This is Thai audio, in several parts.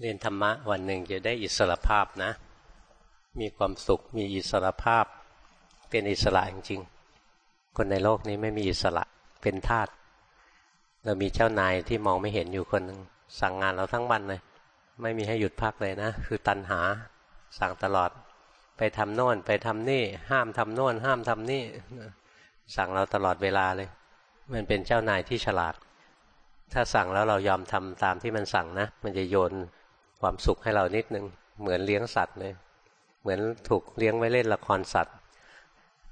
เรียนธรรมะวันหนึ่งจะได้อิสระภาพนะ มีความสุขมีอิสระภาพ เป็นอิสระจริงๆคนในโลกนี้ไม่มีอิสระเป็นทาสเรามีเจ้านายที่มองไม่เห็นอยู่คนหนึ่งสั่งงานเราทั้งวันเลย ไม่มีให้หยุดพักเลยนะ คือตันหาสั่งตลอด ไปทำโน่นไปทำนี่ ห้ามทำโน่นห้ามทำนี่ สั่งเราตลอดเวลาเลย มันเป็นเจ้านายที่ฉลาด ถ้าสั่งแล้วเรายอมทำตามที่มันสั่งนะ มันจะโยน ความสุขให้เรานิดนึง เหมือนเลี้ยงสัตว์เลย เหมือนถูกเลี้ยงไว้เล่นละครสัตว์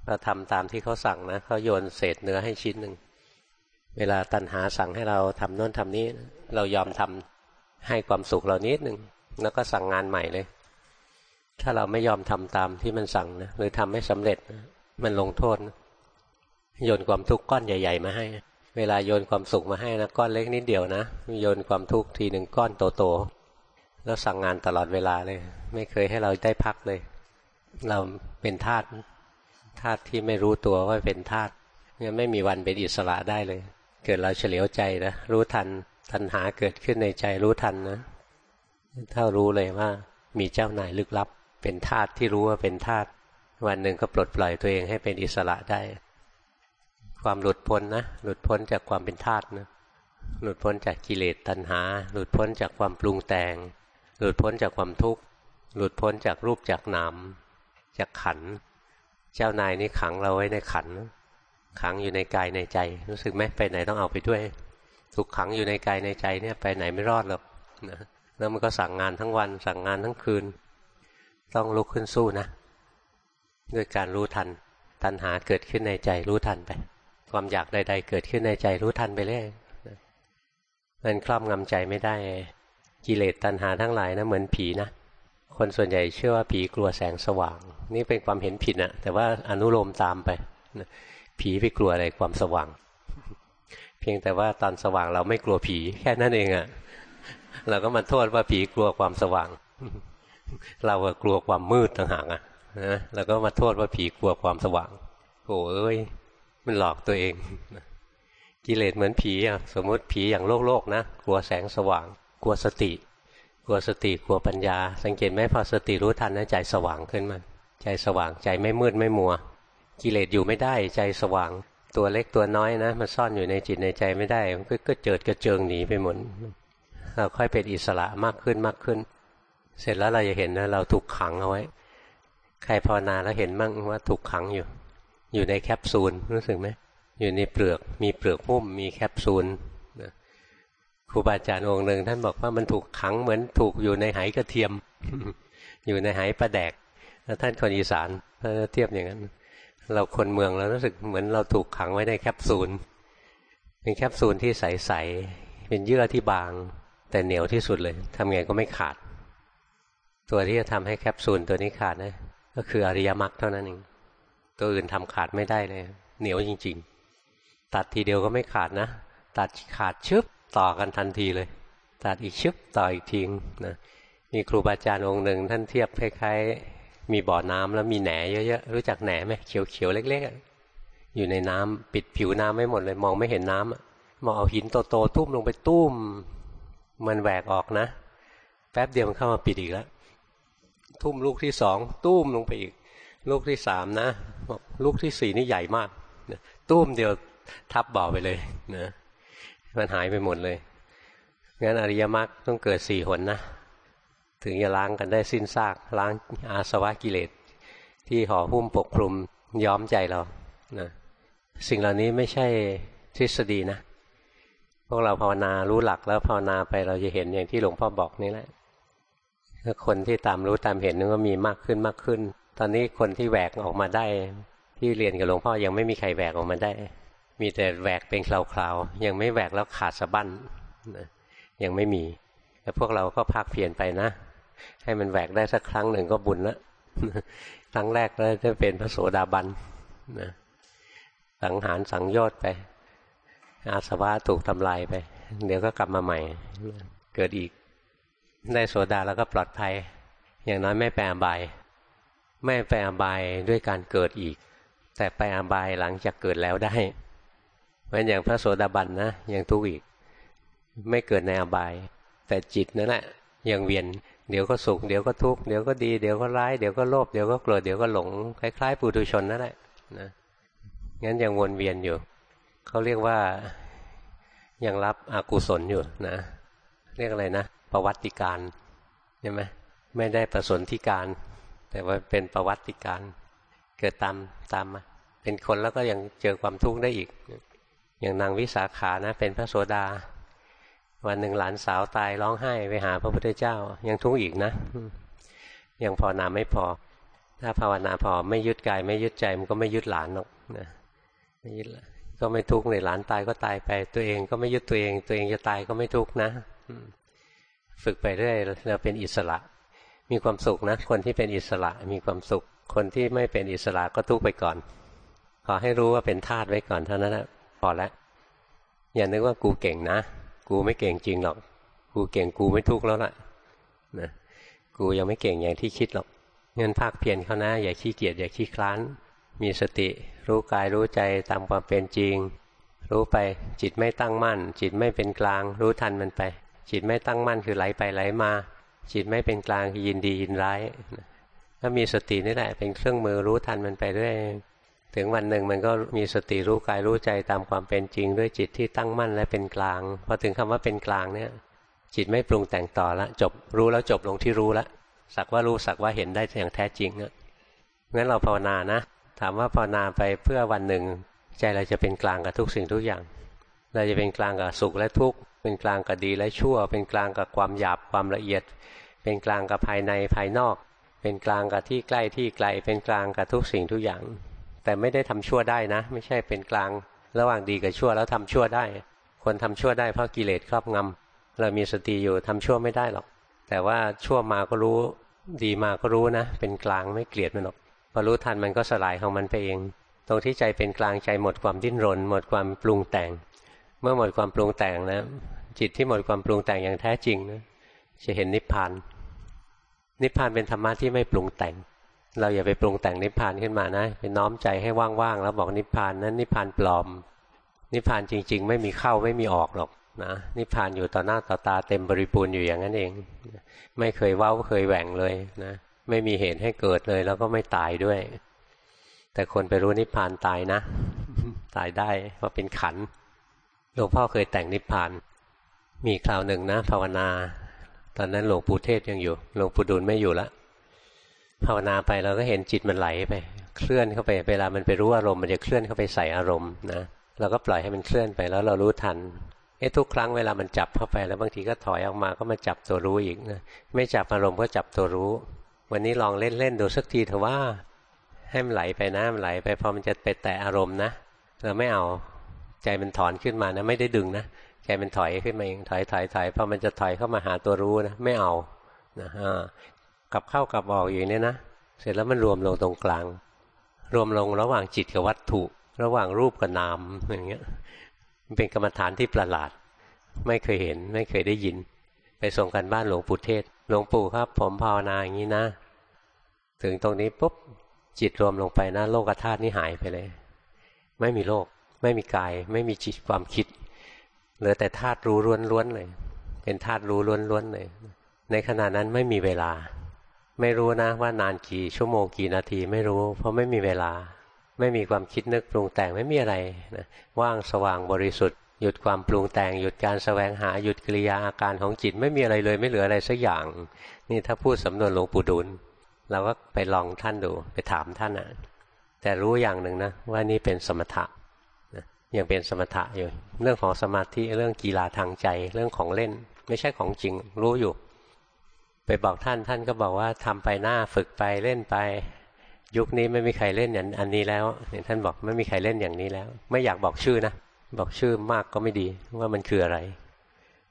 เราทำตามที่เขาสั่งนะเขาโยนเศษเนื้อให้ชิ้นหนึ่งเวลาตัณหาสั่งให้เราทำโน่นทำนี้ เรายอมทำให้ความสุขเรานิดหนึ่งแล้วก็สั่งงานใหม่เลย ถ้าเราไม่ยอมทำตามที่มันสั่งนะหรือทำไม่สำเร็จนะมันลงโทษนะโยนความทุกข์ก้อนใหญ่ ๆ มาให้ เวลาโยนความสุขมาให้นะก้อนเล็กนิดเดียวนะโยนความทุกข์ทีหนึ่งก้อนโตๆ แล้วสั่งงานตลอดเวลาเลย ไม่เคยให้เราได้พักเลย เราเป็นทาสทาสที่ไม่รู้ตัวว่าเป็นทาสเนี่ยไม่มีวันเป็นอิสระได้เลย เกิดเราเฉลียวใจนะรู้ทันทันหาเกิดขึ้นในใจรู้ทันนะถ้ารู้เลยว่า มีเจ้านายลึกลับ เป็นทาสที่รู้ว่าเป็นทาสวันหนึ่งก็ปลดปล่อยตัวเองให้เป็นอิสระได้ ความหลุดพ้นนะหลุดพ้นจากความเป็นทาสนะหลุดพ้นจากกิเลสตัณหา หลุดพ้นจากความปรุงแต่ง หลุดพ้นจากความทุกข์ หลุดพ้นจากรูปจากนามจากขัน เจ้านายนี่ขังเราไว้ในขัน ขังอยู่ในกายในใจ รู้สึกไหมไปไหนต้องเอาไปด้วย ถูกขังอยู่ในกายในใจเนี่ยไปไหนไม่รอดหรอกนะแล้วมันก็สั่งงานทั้งวัน สั่งงานทั้งคืน ต้องลุกขึ้นสู้นะ ด้วยการรู้ทัน ตัณหาเกิดขึ้นในใจรู้ทันไป ความอยากใด ๆ เกิดขึ้นในใจรู้ทันไปเรื่อยมันครอบงำใจไม่ได้ กิเลสตัณหาทั้งหลายนะเหมือนผีนะคนส่วนใหญ่เชื่อว่าผีกลัวแสงสว่าง นี่เป็นความเห็นผิดนะแต่ว่าอนุโลมตามไปผีไปกลัวอะไรความสว่าง เพียงแต่ว่าตอนสว่างเราไม่กลัวผี แค่นั้นเองอะ่ะเราก็มาโทษว่าผีกลัวความสว่าง เรากลัวความมืดต่างหากอะนะเราก็มาโทษว่าผีกลัวความสว่างโอ้เอ้ยมันหลอกตัวเองกิเลสเหมือนผีอะสมมติผีอย่างโลกโลกนะกลัวแสงสว่าง กลัวสติ กลัวสติกลัวปัญญา สังเกตไหมพอสติรู้ทันนะใจสว่างขึ้นมาใจสว่างใจไม่มืดไม่มัว กิเลสอยู่ไม่ได้ใจสว่างตัวเล็กตัวน้อยนะมันซ่อนอยู่ในจิตในใจไม่ได้มันก็เจิดกระเจิงหนีไปหมดเราค่อยเป็นอิสระมากขึ้นมากขึ้น เสร็จแล้วเราจะเห็นนะเราถูกขังเอาไว้ ใครภาวนาแล้วเห็นมั่งว่าถูกขังอยู่ อยู่ในแคปซูลรู้สึกไหมอยู่ในเปลือกมีเปลือกหุ้มมีแคปซูล รูบาอาจารย์องค์หนึ่งท่านบอกว่ามันถูกขังเหมือนถูกอยู่ในไหกระเทียม อยู่ในไหปลาแดกแล้วท่านคนอีสานท่าเทียบอย่างนั้น เราคนเมืองเรารู้สึกเหมือนเราถูกขังไว้ในแคปซูลเป็นแคปซูลที่ใสๆเป็นเยื่อที่บาง แต่เหนียวที่สุดเลยทำไงก็ไม่ขาด ตัวที่จะทำให้แคปซูลตัวนี้ขาดนะก็คืออริยมรรคเท่านั้นเองตัวอื่นทำขาดไม่ได้เลย เหนียวจริง ๆ ตัดทีเดียวก็ไม่ขาดนะ ตัดขาดชึบ ต่อกันทันทีเลย ตัดอีกชึบต่ออีกทิ้งนะมีครูบาอาจารย์องค์หนึ่ง ท่านเทียบคล้ายๆ มีบ่อน้ำแล้วมีแหนเยอะๆรู้จักแหนไหมเขียวๆเล็กๆอยู่ในน้ำปิดผิวน้ำไม่หมดเลย มองไม่เห็นน้ำมองเอาหินโตๆทุ่มลงไปตุ้มมันแหวกออกนะแป๊บเดียวมันเข้ามาปิดอีกแล้วทุ่มลูกที่สองตุ้มลงไปอีก ลูกที่สามนะลูกที่สี่นี่ใหญ่มากตุ้มเดียวทับบ่อไปเลยนะ มันหายไปหมดเลยงั้นอริยมรรคต้องเกิดสี่หนนะ ถึงจะล้างกันได้สิ้นซากล้างอาสวะกิเลส ที่ห่อหุ้มปกคลุมย้อมใจเรานะสิ่งเหล่านี้ไม่ใช่ทฤษฎีนะ พวกเราภาวนารู้หลักแล้วภาวนาไปเราจะเห็นอย่างที่หลวงพ่อบอกนี่แหละคนที่ตามรู้ตามเห็นนึกว่ามีมากขึ้นมากขึ้น ตอนนี้คนที่แหวกออกมาได้ ที่เรียนกับหลวงพ่อยังไม่มีใครแหวกออกมาได้ มีแต่แหวกเป็นคราวๆยังไม่แหวกแล้วขาดสะบั้นนะยังไม่มีแต่พวกเราก็พักเพียนไปนะ ให้มันแหวกได้สักครั้งหนึ่งก็บุญละครั้งแรกแล้วจะเป็นพระโสดาบันนะสังหารสังโยชน์ไป อาสวะถูกทำลายไป เดี๋ยวก็กลับมาใหม่ เกิดอีกได้โสดาแล้วก็ปลอดภัย อย่างน้อยไม่แปลอบาย ไม่แปลอบายด้วยการเกิดอีก แต่ไปอบายหลังจากเกิดแล้วได้ ราะอย่างพระโสดาบันนะยังทุกข์อีก ไม่เกิดในอบาย แต่จิตนั่นแหละยังเวียนเดี๋ยวก็สุขเดี๋ยวก็ทุกข์เดี๋ยวก็ดีเดี๋ยวก็ร้ายเดี๋ยวก็โลภเดี๋ยวก็โกรธเดี๋ยวก็หลงคล้ายๆปุถุชนนั่นแหละนะงั้นยังวนเวียนอยู่เขาเรียกว่ายังรับอกุศลอยู่นะ เรียกอะไรนะประวัติการใช่ไหมไม่ได้ประสนธิการ แต่ว่าเป็นประวัติการ เกิดตามตามมาเป็นคนแล้วก็ยังเจอความทุกข์ได้อีก อย่างนางวิสาขานะ เป็นพระโสดา วันหนึ่งหลานสาวตายร้องไห้ไปหาพระพุทธเจ้า ยังทุกข์อีกนะ ยังภาวนาไม่พอ ถ้าภาวนาพอไม่ยึดกายไม่ยึดใจมันก็ไม่ยึดหลานหรอกนะไม่ยึดก็ไม่ทุกข์ในหลานตายก็ตายไป ตัวเองก็ไม่ยึดตัวเอง ตัวเองจะตายก็ไม่ทุกข์นะฝึกไปเรื่อยเราเป็นอิสระ มีความสุขนะ คนที่เป็นอิสระมีความสุข คนที่ไม่เป็นอิสระก็ทุกข์ไปก่อน ขอให้รู้ว่าเป็นธาตุไว้ก่อนเท่านั้นแหละ อแล้วอย่านึกว่ากูเก่งนะ กูไม่เก่งจริงหรอก กูเก่งกูไม่ทุกข์แล้วล่ะนะกูยังไม่เก่งอย่างที่คิดหรอกเงินภาคเพียรเขานะ อย่าขี้เกียจอย่าขี้คลาน มีสติ รู้กายรู้ใจตามความเป็นจริง รู้ไปจิตไม่ตั้งมั่น จิตไม่เป็นกลาง รู้ทันมันไป จิตไม่ตั้งมั่นคือไหลไปไหลมา จิตไม่เป็นกลางคือยินดียินร้ายถ้ามีสตินี่แหละเป็นเครื่องมือรู้ทันมันไปเรื่อย ถึงวันหนึ่งมันก็มีสติรู้กายรู้ใจตามความเป็นจริง ด้วยจิตที่ตั้งมั่นและเป็นกลางพอถึงคำว่าเป็นกลางเนี่ย จิตไม่ปรุงแต่งต่อละจบรู้แล้วจบลงที่รู้ละสักว่ารู้สักว่าเห็นได้อย่างแท้จริงเนี่ยงั้นเราภาวนานะ ถามว่าภาวนาไปเพื่อวันหนึ่ง ใจเราจะเป็นกลางกับทุกสิ่งทุกอย่าง เราจะเป็นกลางกับสุขและทุกข์เป็นกลางกับดีและชั่ว เป็นกลางกับความหยาบความละเอียด เป็นกลางกับภายในภายนอก เป็นกลางกับที่ใกล้ที่ไกลเป็นกลางกับทุกสิ่งทุกอย่าง แต่ไม่ได้ทำชั่วได้นะ ไม่ใช่เป็นกลาง ระหว่างดีกับชั่วแล้วทำชั่วได้ คนทำชั่วได้เพราะกิเลสครอบงำเรามีสติอยู่ทำชั่วไม่ได้หรอก แต่ว่าชั่วมาก็รู้ดีมาก็รู้นะ เป็นกลางไม่เกลียดมันหรอกพอรู้ทันมันก็สลายของมันไปเอง ตรงที่ใจเป็นกลางใจหมดความดิ้นรน หมดความปรุงแต่ง เมื่อหมดความปรุงแต่งแล้วจิตที่หมดความปรุงแต่งอย่างแท้จริงนะจะเห็นนิพพานนิพพานเป็นธรรมะที่ไม่ปรุงแต่ง เราอย่าไปปรุงแต่งนิพพานขึ้นมานะไปน้อมใจให้ว่างๆแล้วบอกนิพพานนั้นนิพพานปลอม นิพพานจริง ๆ ไม่มีเข้าไม่มีออกหรอกนะนิพพานอยู่ต่อหน้าต่อตาเต็มบริบูรณ์อยู่อย่างนั้นเอง ไม่เคยเว้าเคยแหว่งเลยนะไม่มีเหตุให้เกิดเลย แล้วก็ไม่ตายด้วย แต่คนไปรู้นิพพานตายนะ ตายได้เพราะเป็นขันหลวงพ่อเคยแต่งนิพพาน มีคราวหนึ่งนะภาวนา ตอนนั้นหลวงปู่เทศยังอยู่หลวงปู่ดูลไม่อยู่และ ภาวนาไปเราก็เห็นจิตมันไหลไป เคลื่อนเข้าไป เวลามันไปรู้อารมณ์มันจะเคลื่อนเข้าไปใส่อารมณ์นะเราก็ปล่อยให้มันเคลื่อนไปแล้วเรารู้ทันเอ้ทุกครั้งเวลามันจับเข้าไปแล้วบางทีก็ถอยออกมาก็มาจับตัวรู้อีกนะไม่จับอารมณ์ก็จับตัวรู้ วันนี้ลองเล่นเล่นดูสักทีเถอะว่าให้มันไหลไปนะมันไหลไปพอมันจะไปแตะอารมณ์นะเราไม่เอาใจมันถอนขึ้นมานะ ไม่ได้ดึงนะใจมันถอยขึ้นมาเองถอยถอยถอยพอมันจะถอยเข้ามาหาตัวรู้นะไม่เอานะฮะ กลับเข้ากลับออกอย่างนี้นะ เสร็จแล้วมันรวมลงตรงกลาง รวมลงระหว่างจิตกับวัตถุ ระหว่างรูปกับนามอย่างเงี้ยมันเป็นกรรมฐานที่ประหลาด ไม่เคยเห็น ไม่เคยได้ยิน ไปส่งกันบ้านหลวงปู่เทศ หลวงปู่ครับ ผมภาวนาอย่างนี้นะ ถึงตรงนี้ปุ๊บจิตรวมลงไปนะ โลกธาตุนี่หายไปเลย ไม่มีโลก ไม่มีกาย ไม่มีจิตความคิดเหลือแต่ธาตุรู้ล้วนๆเลย เป็นธาตุรู้ล้วนๆเลย ในขณะนั้นไม่มีเวลา ไม่รู้นะว่านานกี่ชั่วโมงกี่นาทีไม่รู้ เพราะไม่มีเวลา ไม่มีความคิดนึกปรุงแต่งไม่มีอะไรนะว่างสว่างบริสุทธิ์ หยุดความปรุงแต่ง หยุดการสแสวงหาหยุดกิริยาอาการของจิตไม่มีอะไรเลย ไม่เหลืออะไรสักอย่าง นี่ถ้าพูดสำนวนหลวงปู่ดูลเราก็ไปลองท่านดูไปถามท่านนะแต่รู้อย่างหนึ่งนะว่านี่เป็นสมถะยังเป็นสมถะอยู่ เรื่องของสมาธิเรื่องกีฬาทางใจ เรื่องของเล่น ไม่ใช่ของจริงรู้อยู่ ไปบอกท่านท่านก็บอกว่าทำไปหน้าฝึกไปเล่นไป ยุคนี้ไม่มีใครเล่นอย่างอันนี้แล้วท่านบอกไม่มีใครเล่นอย่างนี้แล้ว ไม่อยากบอกชื่อนะบอกชื่อมากก็ไม่ดีว่ามันคืออะไร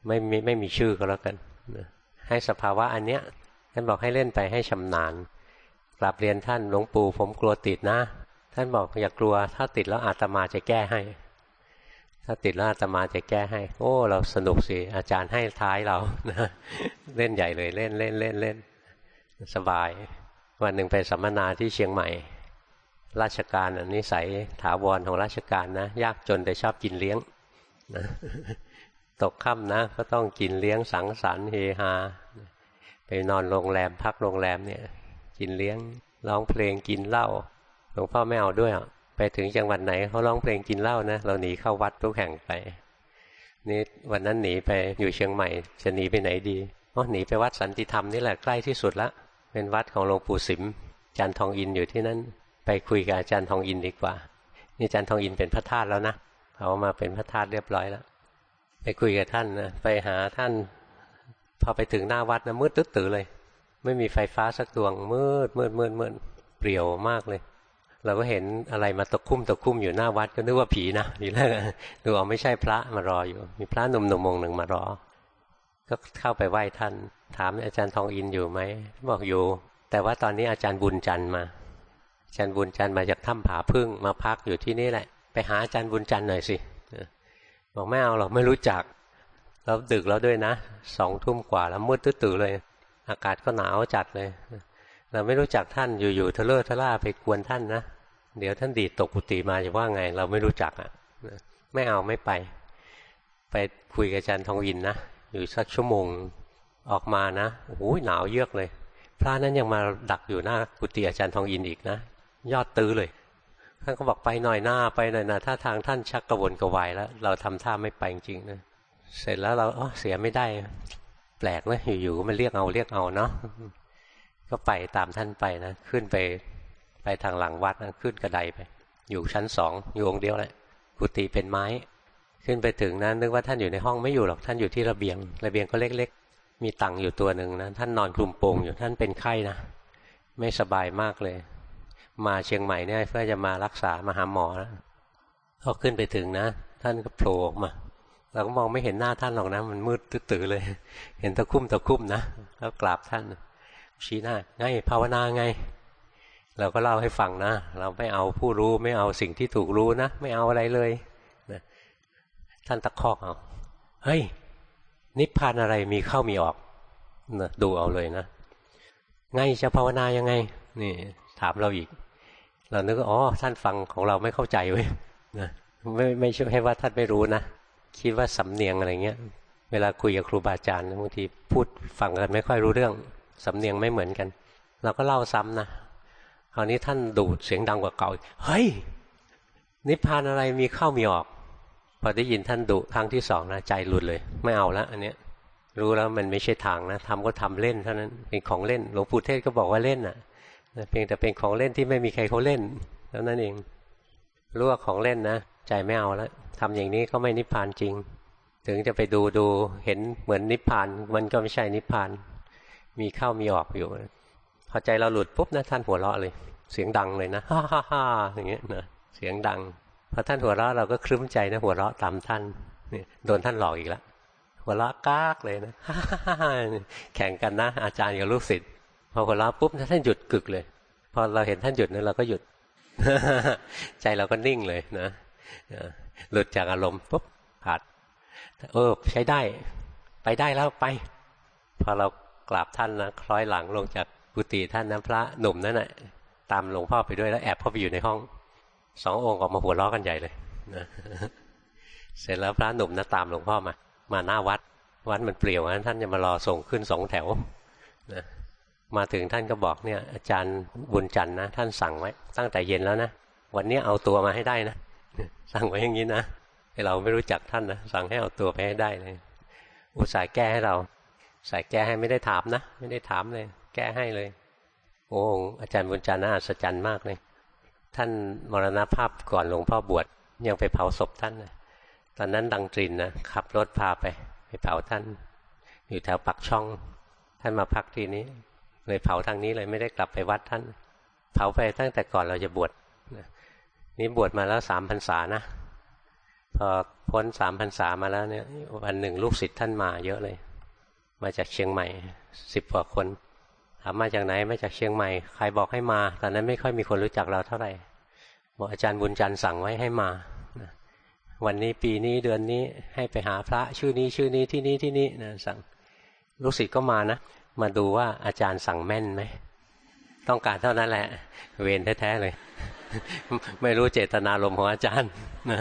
ไม่ไม่ไม่มีชื่อก็แล้วกันให้สภาวะอันเนี้ยท่านบอกให้เล่นไปให้ชำนาญกลับเรียนท่านหลวงปู่ผมกลัวติดนะ ท่านบอกอย่ากลัวถ้าติดแล้วอาตมาจะแก้ให้ ถ้าติดแล้วอาตมาจะแก้ให้ โอ้ เราสนุกสิ อาจารย์ให้ท้ายเรานะเล่นใหญ่เลยเล่นเล่นเล่นเล่นสบาย วันหนึ่งไปสัมมนาที่เชียงใหม่ ราชการนิสัยถาวรของราชการนะ ยากจนแต่ชอบกินเลี้ยงนะตกค่ำนะ ก็ต้องกินเลี้ยงสังสรรค์เฮฮาไปนอนโรงแรมพักโรงแรมเนี่ย กินเลี้ยงร้องเพลงกินเหล้าหลวงพ่อไม่เอาด้วยอะ ไปถึงจังหวัดไหนเขาร้องเพลงกินเหล้านะเราหนีเข้าวัดทุกแห่งไปนี่วันนั้นหนีไปอยู่เชียงใหม่ จะหนีไปไหนดีอ๋อหนีไปวัดสันติธรรมนี่แหละใกล้ที่สุดละ เป็นวัดของหลวงปู่สิมอาจารย์ทองอินอยู่ที่นั่นไปคุยกับอาจารย์ทองอินดีกว่า นี่อาจารย์ทองอินเป็นพระธาตุแล้วนะเขามาเป็นพระธาตุเรียบร้อยแล้วไปคุยกับท่านนะไปหาท่าน พอไปถึงหน้าวัดนะมืดตึ๊ดตือเลย ไม่มีไฟฟ้าสักดวงมืดมืดมืดมืดเปรี่ยวมากเลย เราก็เห็นอะไรมาตะคุ่มตะคุ่มอยู่หน้าวัดก็นึกว่าผีนะทีแรกดูเอาไม่ใช่พระมารออยู่ มีพระหนุ่มหนุ่มองหนึ่งมารอ ก็เข้าไปไหว้ท่าน ถามอาจารย์ทองอินอยู่ไหมบอกอยู่ แต่ว่าตอนนี้อาจารย์บุญจันทร์มาอาจารย์บุญจันทร์มาจากถ้ำผาพึ่งมาพักอยู่ที่นี่แหละ ไปหาอาจารย์บุญจันทร์หน่อยสิบอกไม่เอาหรอกไม่รู้จักแล้วดึกแล้วด้วยนะสองทุ่มกว่าแล้วมืดตื้อเลย อากาศก็หนาวจัดเลย เราไม่รู้จักท่านอยู่ๆทะเลาะทะล่าไปกวนท่านนะ เดี๋ยวท่านดีตกกุฏิมาจะว่าไง เราไม่รู้จักอะไม่เอาไม่ไป ไปคุยกับอาจารย์ทองวินนะอยู่สักชั่วโมงออกมานะโอ้โหหนาวเยือกเลย พระนั้นยังมาดักอยู่หน้ากุฏิอาจารย์ทองอินอีกนะยอดตื้อเลยท่านก็บอกไปหน่อยหน้าไปหน่อยนะถ้าทางท่านชักกระวนกระวายแล้ว เราทำท่าไม่ไปจริงนะเสร็จแล้วเราเเสียไม่ได้ แปลกนะอยู่ๆก็มาเรียกเอาเรียกเอาเนาะก็ไปตามท่านไปนะขึ้นไป ไปทางหลังวัดนะขึ้นกระไดไป อยู่ชั้นสองอยู่องเดียวแหละกุฏิเป็นไม้ ขึ้นไปถึงนะนึกว่าท่านอยู่ในห้องไม่อยู่หรอกท่านอยู่ที่ระเบียง ระเบียงก็เล็ก ๆ มีตังอยู่ตัวหนึ่งนะท่านนอนคลุมโปงอยู่ท่านเป็นไข้นะไม่สบายมากเลย มาเชียงใหม่เนี่ยเพื่อจะมารักษามาหาหมอแล้วพอขึ้นไปถึงนะ ท่านก็โผล่ออกมาเราก็มองไม่เห็นหน้าท่านหรอกนะ มันมืดตื้อเลย เห็นตะคุ่มตะคุ่มนะแล้วกราบท่านชี้หน้าไงภาวนาไง เราก็เล่าให้ฟังนะ เราไม่เอาผู้รู้ไม่เอาสิ่งที่ถูกรู้นะ ไม่เอาอะไรเลยนะท่านตะคอกเอาเฮ้ย นิพพานอะไรมีเข้ามีออกนะดูเอาเลยนะไงจะภาวนายังไง นี่ ถามเราอีก เรานึกว่าอ๋อท่านฟังของเราไม่เข้าใจเว้ยนะไม่ไม่ใช่ว่าท่านไม่รู้นะคิดว่าสำเนียงอะไรเงี้ย เวลาคุยกับครูบาอาจารย์บางทีพูดฟังกันไม่ค่อยรู้เรื่องสำเนียงไม่เหมือนกัน เราก็เล่าซ้ำนะ คราวนี้ท่านดูดเสียงดังกว่าเก่าเฮ้ย นิพพานอะไรมีเข้ามีออก พอได้ยินท่านดุครั้งที่สองนะใจหลุดเลย ไม่เอาละอันเนี้ย รู้แล้วมันไม่ใช่ทางนะทำก็ทำเล่นเท่านั้นเป็นของเล่น หลวงปู่เทศก็บอกว่าเล่นอะเพียงแต่เป็นของเล่นที่ไม่มีใครเขาเล่นแล้วนั่นเองรู้ว่าของเล่นนะใจไม่เอาแล้วทำอย่างนี้ก็ไม่นิพพานจริง ถึงจะไปดูดูเห็นเหมือนนิพพาน มันก็ไม่ใช่นิพพาน มีเข้ามีออกอยู่ พอใจเราหลุดปุ๊บนะท่านหัวเราะเลย เสียงดังเลยนะฮ่าฮ่าฮ่าอย่างเงี้ยนะเสียงดังพอท่านหัวเราะเราก็ครึ้มใจนะหัวเราะตามท่านเนี่ยโดนท่านหลอกอีกแล้วหัวเราะกากเลยนะฮ่าๆแข่งกันนะ อาจารย์กับลูกศิษย์พอหัวเราะปุ๊บท่านหยุดกึกเลย พอเราเห็นท่านหยุดนี่ยเราก็หยุด ใจเราก็นิ่งเลยนะหลุดจากอารมณ์ปุ๊บขาดเออใช้ได้ ไปได้แล้วไป พอเรากราบท่านนะคล้อยหลังลงจาก กุฏิท่านนะพระหนุ่มนั่นแหะตามหลวงพ่อไปด้วยแล้วแอบเข้าไปอยู่ในห้องสององค์ออกมาหัวล้อกันใหญ่เลยนะเสร็จแล้วพระหนุ่มนะตามหลวงพ่อมา มาหน้าวัด วัดมันเปลี่ยวนะท่านจะมารอส่งขึ้นสองแถวนะมาถึงท่านก็บอกเนี่ย อาจารย์บุญจันทร์นะท่านสั่งไว้ ตั้งแต่เย็นแล้วนะวันนี้เอาตัวมาให้ได้นะสั่งไว้อย่างนี้นะเราไม่รู้จักท่านนะสั่งให้เอาตัวไปให้ได้เลยอุตส่าห์แก้ให้เราใส่แก้ให้ไม่ได้ถามนะ ไม่ได้ถามเลย แก้ให้เลย โอ้อาจารย์บุญจันทร์น่าอัศจรรย์มากเลย ท่านมรณภาพก่อนหลวงพ่อบวชยังไปเผาศพท่านนะตอนนั้นดังตรินนะขับรถพาไป ไปเผาท่าน อยู่แถวปักช่อง ท่านมาพักที่นี้ เลยเผาทางนี้เลยไม่ได้กลับไปวัดท่าน เผาไปตั้งแต่ก่อนเราจะบวชนี่บวชมาแล้วสามพรรษานะพอพ้นสามพรรษามาแล้วเนี่ยวันหนึ่งลูกศิษย์ท่านมาเยอะเลย มาจากเชียงใหม่สิบกว่าคน ถามมาจากไหนมาจากเชียงใหม่ใครบอกให้มา ตอนนั้นไม่ค่อยมีคนรู้จักเราเท่าไหร่บอกอาจารย์บุญจันทร์สั่งไว้ให้มาวันนี้ปีนี้เดือนนี้ให้ไปหาพระชื่อนี้ชื่อนี้ที่นี้ที่นี้นะสั่งลูกศิษย์ก็มานะมาดูว่าอาจารย์สั่งแม่นไหมต้องการเท่านั้นแหละ เวรแท้ๆเลย ไม่รู้เจตนาลมของอาจารย์นะ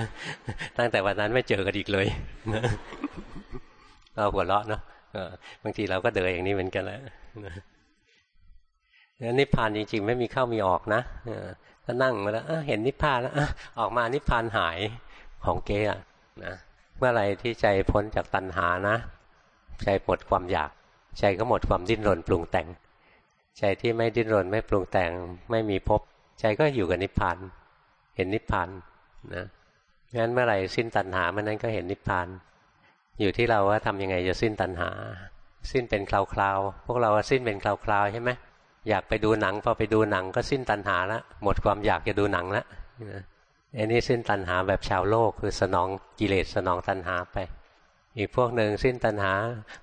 ตั้งแต่วันนั้นไม่เจอกันอีกเลยเราหัวเราะเนาะบางทีเราก็เดยอย่างนี้เหมือนกันแหละ นั้นนิพพานจริงๆ ไม่มีเข้ามีออกนะก็นั่งมาแล้วเห็นนิพพานแล้วออกมานิพพานหายของเก๊ะนะเมื่อไรที่ใจพ้นจากตัณหานะ ใจหมดความอยาก ใจก็หมดความดิ้นรนปรุงแต่ง ใจที่ไม่ดิ้นรนไม่ปรุงแต่งไม่มีภพใจก็อยู่กับนิพพานเห็นนิพพานนะงั้นเมื่อไหร่สิ้นตัณหาเมื่อนั้นก็เห็นนิพพาน อยู่ที่เราว่าทำยังไงจะสิ้นตัณหา สิ้นเป็นคราวๆพวกเราสิ้นเป็นคราวๆใช่ไหม อยากไปดูหนังพอไปดูหนังก็สิ้นตัณหาแล้วหมดความอยากจะดูหนังแล้วอันนี้สิ้นตัณหาแบบชาวโลกคือสนองกิเลสสนองตัณหาไป อีกพวกหนึ่งสิ้นตัณหา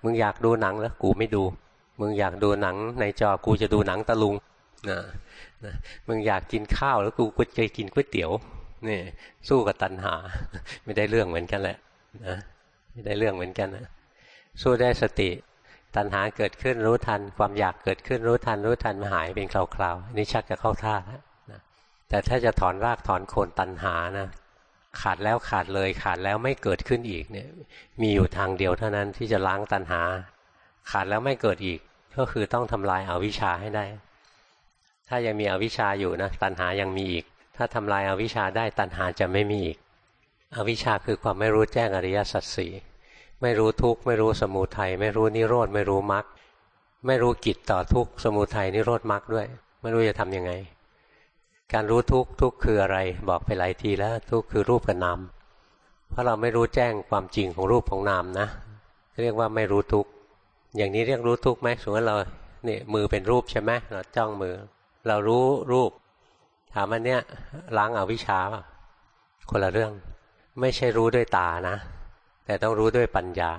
มึงอยากดูหนังแล้วกูไม่ดู มึงอยากดูหนัง ในจอกูจะดูหนังตะลุงนะนะมึงอยากกินข้าวแล้วกูก็จะกินก๋วยเตี๋ยวนี่สู้กับตัณหา ไม่ได้เรื่องเหมือนกันแหละนะไม่ได้เรื่องเหมือนกันนะสู้ได้สติ ตัณหาเกิดขึ้นรู้ทัน ความอยากเกิดขึ้นรู้ทัน รู้ทันมาหายเป็นคราวๆนี่ชักจะเข้าท่าแล้วนะแต่ถ้าจะถอนรากถอนโคนตัณหานะขาดแล้วขาดเลยขาดแล้วไม่เกิดขึ้นอีกเนี่ย มีอยู่ทางเดียวเท่านั้นที่จะล้างตัณหา ขาดแล้วไม่เกิดอีก ก็คือต้องทำลายอาวิชชาให้ได้ ถ้ายังมีอวิชชาอยู่นะตัณหายังมีอีก ถ้าทำลายอาวิชชาได้ตัณหาจะไม่มีอีก อวิชชาคือความไม่รู้แจ้งอริยสัจสี่ ไม่รู้ทุกข์ไม่รู้สมุทัยไม่รู้นิโรธไม่รู้มรรคไม่รู้กิจต่อทุกข์สมุทัยนิโรธมรรคด้วย ไม่รู้จะทํำยังไง การรู้ทุกข์ทุกข์คืออะไร บอกไปหลายทีแล้ว ทุกข์คือรูปกับนามเพราะเราไม่รู้แจ้งความจริงของรูปของนามนะ เรียกว่าไม่รู้ทุกข์อย่างนี้เรียกรู้ทุกข์ไหมสมมติเราเนี่ยมือเป็นรูปใช่ไหมเราจ้องมือ เรารู้รูป ถามอันเนี้ยล้างอาวิชชาคนละเรื่อง ไม่ใช่รู้ด้วยตานะ แต่ต้องรู้ด้วยปัญญา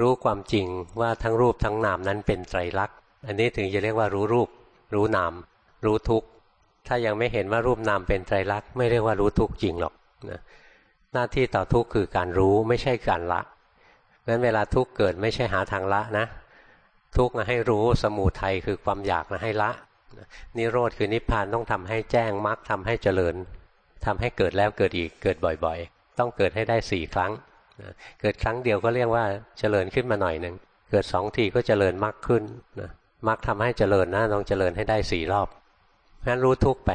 รู้ความจริงว่าทั้งรูปทั้งนามนั้นเป็นไตรลักษณ์ อันนี้ถึงจะเรียกว่ารู้รูป รู้นาม รู้ทุกข์ ถ้ายังไม่เห็นว่ารูปนามเป็นไตรลักษณ์ไม่เรียกว่ารู้ทุกข์จริงหรอกนะหน้าที่ต่อทุกข์คือการรู้ไม่ใช่การละงั้นเวลาทุกข์เกิดไม่ใช่หาทางละนะ ทุกข์ให้รู้สมูทัยคือความอยากนะให้ละ นิโรธคือนิพพานต้องทำให้แจ้งมรรคทำให้เจริญทำให้เกิดแล้วเกิดอีกเกิดบ่อยๆ ต้องเกิดให้ได้สี่ครั้ง เกิดครั้งเดียวก็เรียกว่าเจริญขึ้นมาหน่อยหนึ่งเกิดสองทีก็เจริญมากขึ้นนะมรรคทำให้เจริญนะต้องเจริญให้ได้สี่รอบงั้นรู้ทุกไป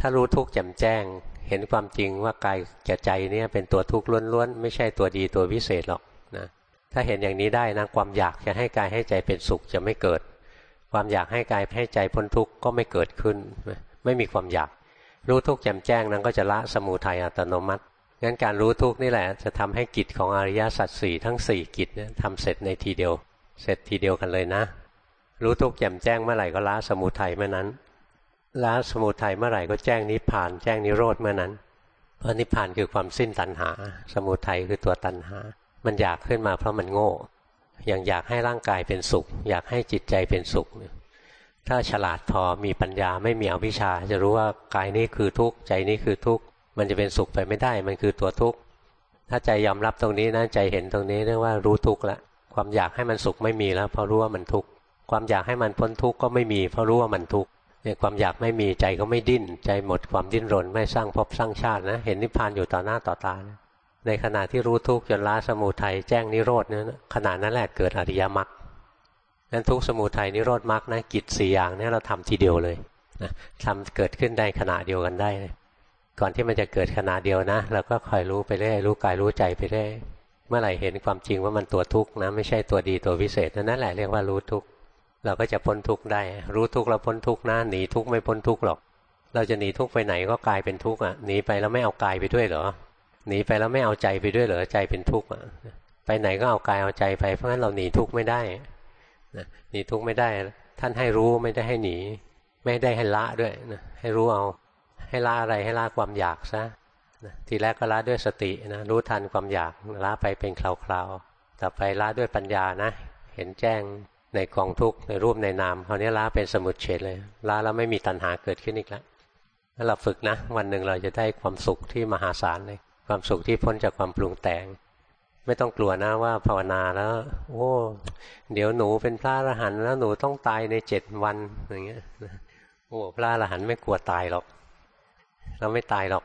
ถ้ารู้ทุกแจ่มแจ้ง เห็นความจริงว่ากายแก่ใจเนี่ยเป็นตัวทุกข์ล้วนๆไม่ใช่ตัวดีตัววิเศษหรอกนะถ้าเห็นอย่างนี้ได้นะความอยากจะให้กายให้ใจเป็นสุขจะไม่เกิด ความอยากให้กายให้ใจพ้นทุกข์ก็ไม่เกิดขึ้น ไม่มีความอยาก รู้ทุกแจ่มแจ้งนั้นก็จะละสมุทัยอัตโนมัติ งั้นการรู้ทุกนี่แหละ จะทำให้กิจของอริยสัจสี่ทั้งสี่กิจเนี่ยทำเสร็จในทีเดียว เสร็จทีเดียวกันเลยนะ รู้ทุกข์แจ่มแจ้งเมื่อไหร่ก็ละสมุทัยเมื่อนั้นละสมุทัยเมื่อไหร่ก็แจ้งนิพพาน แจ้งนิโรธเมื่อนั้น เพราะนิพพานคือความสิ้นตัณหา สมุทัยคือตัวตัณหา มันอยากขึ้นมาเพราะมันโง่ อย่างอยากให้ร่างกายเป็นสุข อยากให้จิตใจเป็นสุข ถ้าฉลาดพอมีปัญญาไม่มีอวิชชา จะรู้ว่ากายนี้คือทุกข์ใจนี้คือทุกข์ มันจะเป็นสุขไปไม่ได้ มันคือตัวทุกข์ ถ้าใจยอมรับตรงนี้นะใจเห็นตรงนี้เรียกว่ารู้ทุกข์ละความอยากให้มันสุขไม่มีแล้วเพราะรู้ว่ามันทุกข์ความอยากให้มันพ้นทุกข์ก็ไม่มีเพราะรู้ว่ามันทุกข์เนี่ยความอยากไม่มีใจก็ไม่ดิ้น ใจหมดความดิ้นรนไม่สร้างภพสร้างชาตินะเห็นนิพพานอยู่ต่อหน้าต่อตานะในขณะที่รู้ทุกข์จนละสมุทัยแจ้งนิโรธนั้นขณะนั้นแหละเกิดอริยมรรคนั้นทุกสมุทัยนิโรธมรรคนะกิจสี่อย่างนี้เราทำทีเดียวเลยนะทำเกิดขึ้นได้ขณะเดียวกันได้เลย ก่อนที่มันจะเกิดขณะเดียวนะเราก็คอยรู้ไปเรื่อยรู้กายรู้ใจไปเรื่อยเมื่อไหร่เห็นความจริงว่ามันตัวทุกข์นะไม่ใช่ตัวดีตัววิเศษนั่นแหละเรียกว่ารู้ทุกข์เราก็จะพ้นทุกข์ได้ รู้ทุกข์เราพ้นทุกข์นะหนีทุกข์ไม่พ้นทุกข์หรอก เราจะหนีทุกข์ไปไหนก็กลายเป็นทุกข์อะหนีไปแล้วไม่เอากายไปด้วยเหรอหนีไปแล้วไม่เอาใจไปด้วยเหรอใจเป็นทุกข์ไปไหนก็เอากายเอาใจไปเพราะฉะนั้นเราหนีทุกข์ไม่ได้หนีทุกข์ไม่ได้ ท่านให้รู้ไม่ได้ให้หนี ไม่ได้ให้ละด้วยนะให้รู้เอา ให้ละอะไรให้ละความอยากซะทีแรกก็ละด้วยสตินะรู้ทันความอยากละไปเป็นคราวๆต่อไปละด้วยปัญญานะ เห็นแจ้งในกองทุกข์ในรูปในนามคราวนี้ละเป็นสมุดเฉดเลยละแล้วไม่มีตัณหาเกิดขึ้นอีกแล้วถ้าเราฝึกนะ วันหนึ่งเราจะได้ความสุขที่มหาศาลเลยความสุขที่พ้นจากความปรุงแต่ง ไม่ต้องกลัวนะว่าภาวนาแล้ว โอ้เดี๋ยวหนูเป็นพระอรหันต์แล้วหนูต้องตายในเจ็ดวันอย่างเงี้ยโอ้พระอรหันต์ไม่กลัวตายหรอก เราไม่ตายหรอก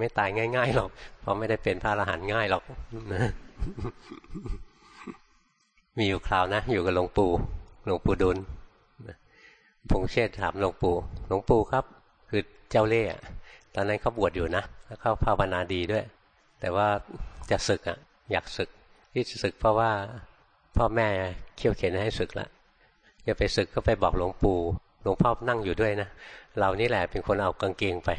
ไม่ตายง่ายๆหรอก เพราะไม่ได้เป็นพระอรหันต์ง่ายหรอกมีอยู่คราวนะ อยู่กับหลวงปู่หลวงปู่ดุลพงเชษถามหลวงปู่หลวงปู่ครับ คือเจ้าเล่ห์ตอนนั้นเขาบวชอยู่นะแล้วเขาภาวนาดีด้วย แต่ว่าจะศึกอะ อยากศึก ที่ศึกเพราะว่าพ่อแม่เขี่ยวเข็นให้ศึกละจะไปศึกก็ไปบอกหลวงปู่หลวงพ่อนั่งอยู่ด้วยนะเรานี่แหละเป็นคนเอากางเกงไป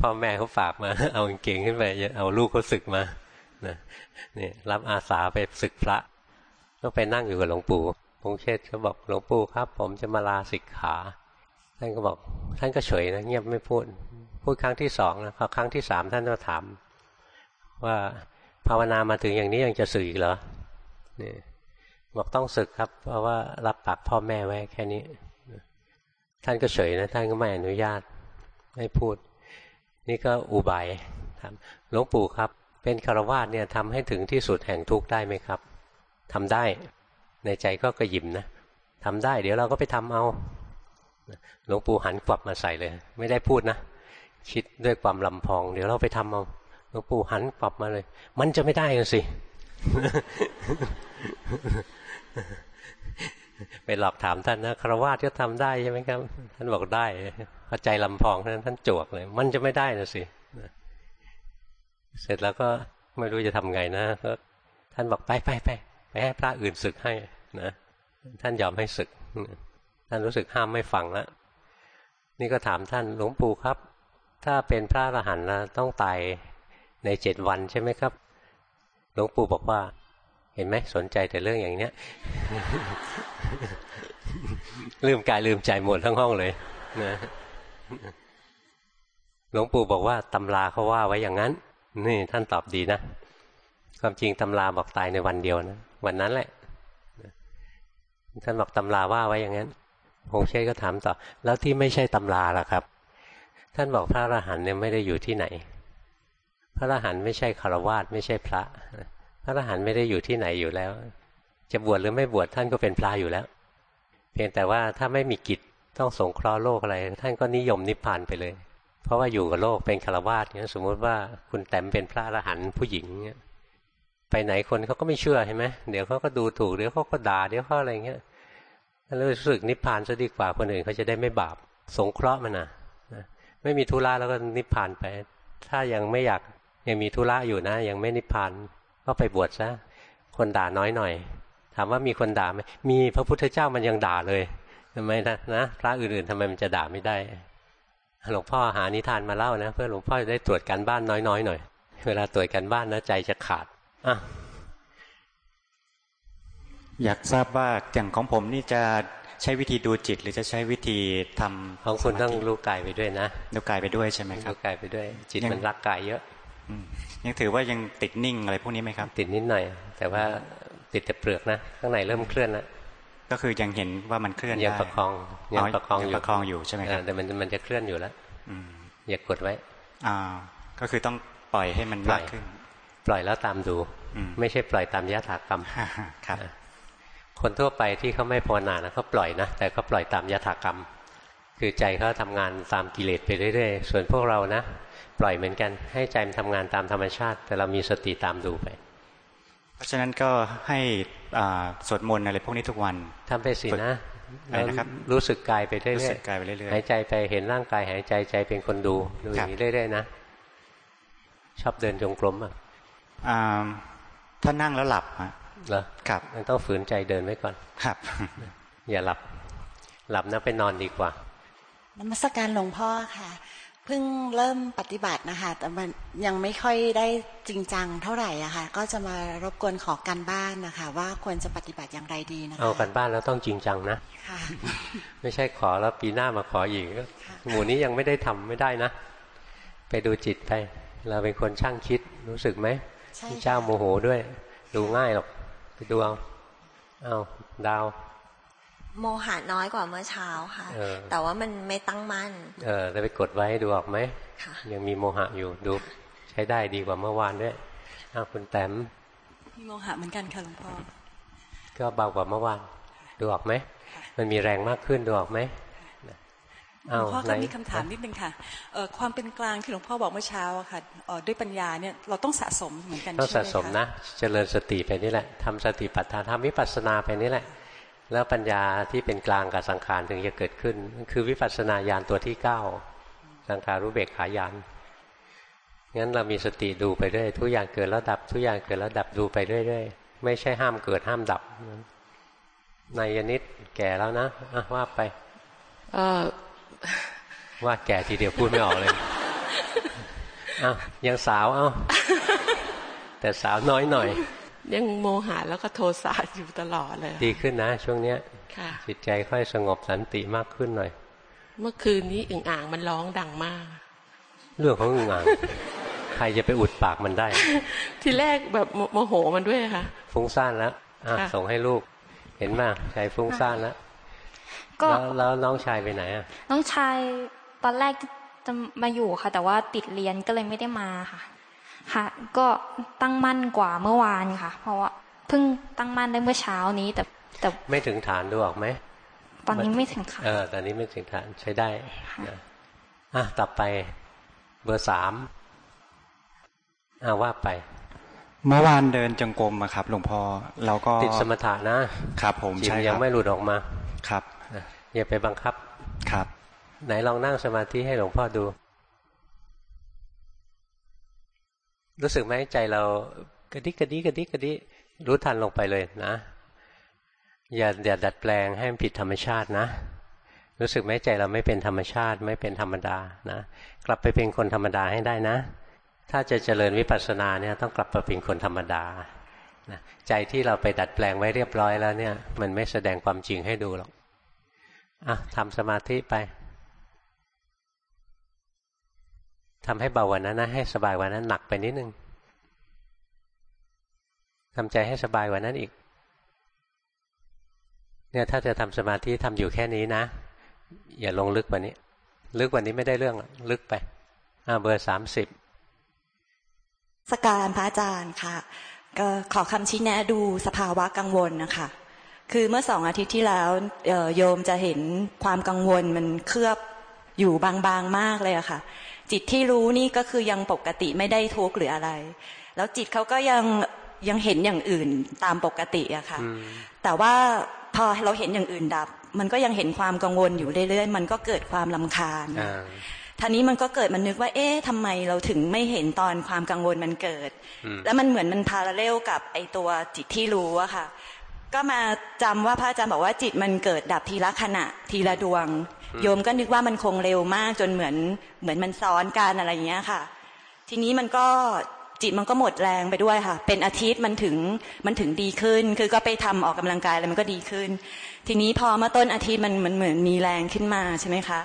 พ่อแม่เขาฝากมา เอาเก่งขึ้นไปเอาลูกเขาศึกมานี่รับอาสาไปศึกพระก็ไปนั่งอยู่กับหลวงปู่พงเชษเขาบอกหลวงปู่ครับ ผมจะมาลาสิกขา ท่านก็บอก ท่านก็เฉยนะเงียบไม่พูด พูดครั้งที่สองนะพอครั้งที่สามท่านก็ถาม ว่าภาวนามาถึงอย่างนี้ยังจะสึกอีกเหรอนี่บอกต้องศึกครับ เพราะว่ารับปากพ่อแม่ไว้แค่นี้ ท่านก็เฉยนะ ท่านก็ไม่อนุญาต ไม่พูด นี่ก็อุบายหลวงปู่ครับ เป็นคารวาสเนี่ยทำให้ถึงที่สุดแห่งทุกข์ได้ไหมครับทำได้ ในใจก็กระยิมนะทำได้ เดี๋ยวเราก็ไปทำเอาหลวงปู่หันกลับมาใส่เลย ไม่ได้พูดนะคิดด้วยความลำพอง เดี๋ยวเราไปทำเอาหลวงปู่หันกลับมาเลย มันจะไม่ได้กันสิ ไปหลอกถามท่านนะครวะก็ทำได้ใช่ไหมครับ ท่านบอกได้เข้าใจลำพองท่านท่านจวกเลย มันจะไม่ได้นะสิเสร็จแล้วก็ไม่รู้จะทำไงนะก็ท่านบอกไปไปไปไปให้พระอื่นศึกให้นะท่านยอมให้ศึกท่านรู้สึกห้ามไม่ฟังแล้วนี่ก็ถามท่านหลวงปู่ครับ ถ้าเป็นพระอรหันต์นะต้องตายในเจ็ดวันใช่ไหมครับ หลวงปู่บอกว่า เห็นไหมสนใจแต่เรื่องอย่างเนี้ย ลืมกายลืมใจหมดทั้งห้องเลยนะหลวงปู่บอกว่าตำราเขาว่าไว้อย่างนั้น นี่ท่านตอบดีนะความจริงตำราบอกตายในวันเดียวนะวันนั้นแหละท่านบอกตำราว่าไว้อย่างนั้นพงเชษก็ถามต่อ แล้วที่ไม่ใช่ตำราล่ะครับ ท่านบอกพระอรหันต์เนี่ยไม่ได้อยู่ที่ไหน พระอรหันต์ไม่ใช่คารวาสไม่ใช่พระ พระอรหันต์ไม่ได้อยู่ที่ไหนอยู่แล้ว จะบวชหรือไม่บวชท่านก็เป็นพระอยู่แล้ว เพียงแต่ว่าถ้าไม่มีกิจต้องสงเคราะห์โลกอะไร ท่านก็นิยมนิพพานไปเลย เพราะว่าอยู่กับโลกเป็นคารวาสเนี่ยสมมติว่าคุณแต้มเป็นพระอรหันต์ผู้หญิงเนี่ยไปไหนคนเขาก็ไม่เชื่อใช่ไหมเดี๋ยวเขาก็ดูถูกเดี๋ยวเขาก็ด่าเดี๋ยวเขาอะไรเงี้ยรู้สึกนิพพานซะดีกว่าคนอื่นเขาจะได้ไม่บาปสงเคราะห์มันนะไม่มีธุระแล้วก็นิพพานไป ถ้ายังไม่อยากยังมีธุระอยู่นะ ยังไม่นิพพานก็ไปบวชซะคนด่าน้อยหน่อย ถามว่ามีคนด่าไหมมีพระพุทธเจ้ามันยังด่าเลยทำไมนะนะพระอื่นๆทำไมมันจะด่าไม่ได้หลวงพ่อหานิทานมาเล่านะ เพื่อหลวงพ่อจะได้ตรวจการบ้านน้อยๆหน่อยเวลาตรวจการบ้านนะใจจะขาดอะอยากทราบว่าอย่างของผมนี่จะใช้วิธีดูจิต หรือจะใช้วิธีทำของคุณต้องรู้กายไปด้วยนะรู้กายไปด้วยใช่ไหมครับรู้กายไปด้วย จิตมันรักกายเยอะยังถือว่ายังติดนิ่งอะไรพวกนี้ไหมครับ ติดนิดหน่อย แต่ว่า ติดแต่เปลือกนะข้างในเริ่มเคลื่อนแล้วก็คือยังเห็นว่ามันเคลื่อนยังประคองยังประคองอยู่ประคองอยู่ใช่ไหมครับแต่มันมันจะเคลื่อนอยู่แล้วอย่ากดไว้อ่าก็คือต้องปล่อยให้มันมากขึ้น ปล่อยแล้วตามดู ไม่ใช่ปล่อยตามยถากรรมครับ คนทั่วไปที่เขาไม่ภาวนานะเขาปล่อยนะแต่เขาปล่อยตามยถากรรม คือใจเขาทางานตามกิเลสไปเรื่อยๆส่วนพวกเรานะ ปล่อยเหมือนกันให้ใจมันทำงานตามธรรมชาติ แต่เรามีสติตามดูไปเพ ราะฉะนั้นก็ให้สวดมนต์อะไรพวกนี้ทุกวันทำไปสินะอะไรนะครับ รู้สึกกายไปเรื่อยๆรู้สึกกายไปเรื่อยๆหายใจไปเห็นร่างกายหายใจใจเป็นคนดูดูอย่างนี้เรื่อยๆนะชอบเดินจงกรมอะถ้านั่งแล้วหลับอะเหรอครับต้องฝืนใจเดินไว้ก่อนครับ อย่าหลับ หลับนะไปนอนดีกว่านมัสการหลวงพ่อค่ะเพิ่งเริ่มปฏิบัตินะคะแต่มันยังไม่ค่อยได้จริงจังเท่าไหร่อะค่ะ ก็จะมารบกวนขอกันบ้านนะคะ ว่าควรจะปฏิบัติอย่างไรดีนะคะเอากันบ้านแล้วต้องจริงจังนะค่ะไม่ใช่ขอแล้วปีหน้ามาขออีกหมู่นี้ยังไม่ได้ทำไม่ได้นะ ไปดูจิตไป เราเป็นคนช่างคิดรู้สึกไหมเจ้าโมโหด้วย ดูง่ายหรอกไปดูเอาเอาดาว โมหะน้อยกว่าเมื่อเช้าค่ะ แต่ว่ามันไม่ตั้งมั่น เออแล้วไปกดไว้ดูออกไหมยังมีโมหะอยู่ดูใช้ได้ดีกว่าเมื่อวานด้วยเอาคุณแต้มมีโมหะเหมือนกันค่ะหลวงพ่อก็เบากว่าเมื่อวานดูออกไหมมันมีแรงมากขึ้นดูออกไหมหลวงพ่อก็มีคำถามนิดนึงค่ะความเป็นกลางที่หลวงพ่อบอกเมื่อเช้าค่ะด้วยปัญญาเนี่ยเราต้องสะสมเหมือนกันต้องสะสมนะ เจริญสติไปนี่แหละทำสติปัฏฐานทำวิปัสสนาไปนี่แหละ แล้วปัญญาที่เป็นกลางกับสังขารถึงจะเกิดขึ้น คือวิปัสสนาญาณตัวที่เก้าสังขารุเบกขายานงั้นเรามีสติดูไปเรื่อยทุกอย่างเกิดแล้วดับ ทุกอย่างเกิดแล้วดับดูไปเรื่อยๆไม่ใช่ห้ามเกิดห้ามดับนายนิดแก่แล้วนะอะว่าไปเออว่าแก่ทีเดียวพูดไม่ออกเลยอ้าวยังสาวเอ้าแต่สาวน้อยหน่อย ยังโมหะแล้วก็โทสะอยู่ตลอดเลย ดีขึ้นนะ ช่วงเนี้ยจิตใจค่อยสงบสันติมากขึ้นหน่อย เมื่อคืนนี้อึ่งอ่างมันร้องดังมาก เรื่องของอึ่งอ่าง ใครจะไปอุดปากมันได้ ทีแรกแบบโมโหมันด้วยค่ะ ฟุ้งซ่านแล้วส่งให้ลูก เห็นมากชายฟุ้งซ่านแล้วก็แล้วน้องชายไปไหนอะน้องชายตอนแรกจะมาอยู่ค่ะ แต่ว่าติดเรียนก็เลยไม่ได้มาค่ะ ค่ะ ก็ตั้งมั่นกว่าเมื่อวานค่ะ เพราะว่าเพิ่งตั้งมั่นได้เมื่อเช้านี้ แต่แต่ไม่ถึงฐานดูออกไหมตอนนี้ไม่ถึงค่ะเออตอนนี้ไม่ถึงฐานใช้ได้อะต่อไปเบอร์สามอ่าว่าไป เมื่อวานเดินจงกรมอะครับ หลวงพ่อเราก็ติดสมถะนะครับ ผมใช่ยังไม่หลุดออกมาครับอย่าไปบังคับครับ ไหนลองนั่งสมาธิให้หลวงพ่อดู รู้สึกไหมใจเรากระดิกกระดิกกระดิกกระดิรู้ทันลงไปเลยนะ อย่าอย่าดัดแปลงให้มันผิดธรรมชาตินะ รู้สึกไหมใจเราไม่เป็นธรรมชาติ ไม่เป็นธรรมดานะ กลับไปเป็นคนธรรมดาให้ได้นะ ถ้าจะเจริญวิปัสสนาเนี่ยต้องกลับไปเป็นคนธรรมดาใจที่เราไปดัดแปลงไว้เรียบร้อยแล้วเนี่ย มันไม่แสดงความจริงให้ดูหรอกอะทำสมาธิไป ทำให้เบาวันนั้นนะให้สบายวันนั้นหนักไปนิดนึงทำใจให้สบายวันนั้นอีก เนี่ยถ้าจะทำสมาธิทำอยู่แค่นี้นะ อย่าลงลึกกว่านี้ ลึกกว่านี้ไม่ได้เรื่องลึกไปอ่าเบอร์สามสิบสการพระอาจารย์ค่ะ ก็ขอคำชี้แนะดูสภาวะกังวลนะคะคือเมื่อสองอาทิตย์ที่แล้วโยมจะเห็นความกังวลมันเคลือบอยู่บางๆมากเลยอะค่ะ จิตที่รู้นี่ก็คือยังปกติไม่ได้ทุกข์หรืออะไร แล้วจิตเขาก็ยังยังเห็นอย่างอื่นตามปกติอะค่ะ แต่ว่าพอเราเห็นอย่างอื่นดับ มันก็ยังเห็นความกังวลอยู่เรื่อยๆ มันก็เกิดความลำคาญท่านี้มันก็เกิดมันนึกว่า เอ๊ะทำไมเราถึงไม่เห็นตอนความกังวลมันเกิด แล้วมันเหมือนมันพาราเรลกับไอตัวจิตที่รู้อะค่ะ ก็มาจำว่าพระอาจารย์บอกว่าจิตมันเกิดดับทีละขณะทีละดวง โยมก็นึกว่ามันคงเร็วมากจนเหมือนเหมือนมันซ้อนกันอะไรอย่างเงี้ยค่ะ ทีนี้มันก็จิตมันก็หมดแรงไปด้วยค่ะ เป็นอาทิตย์มันถึงมันถึงดีขึ้น คือก็ไปทำออกกำลังกายแล้วมันก็ดีขึ้น ทีนี้พอมาต้นอาทิตย์มันมันเหมือนมีแรงขึ้นมาใช่ไหมคะ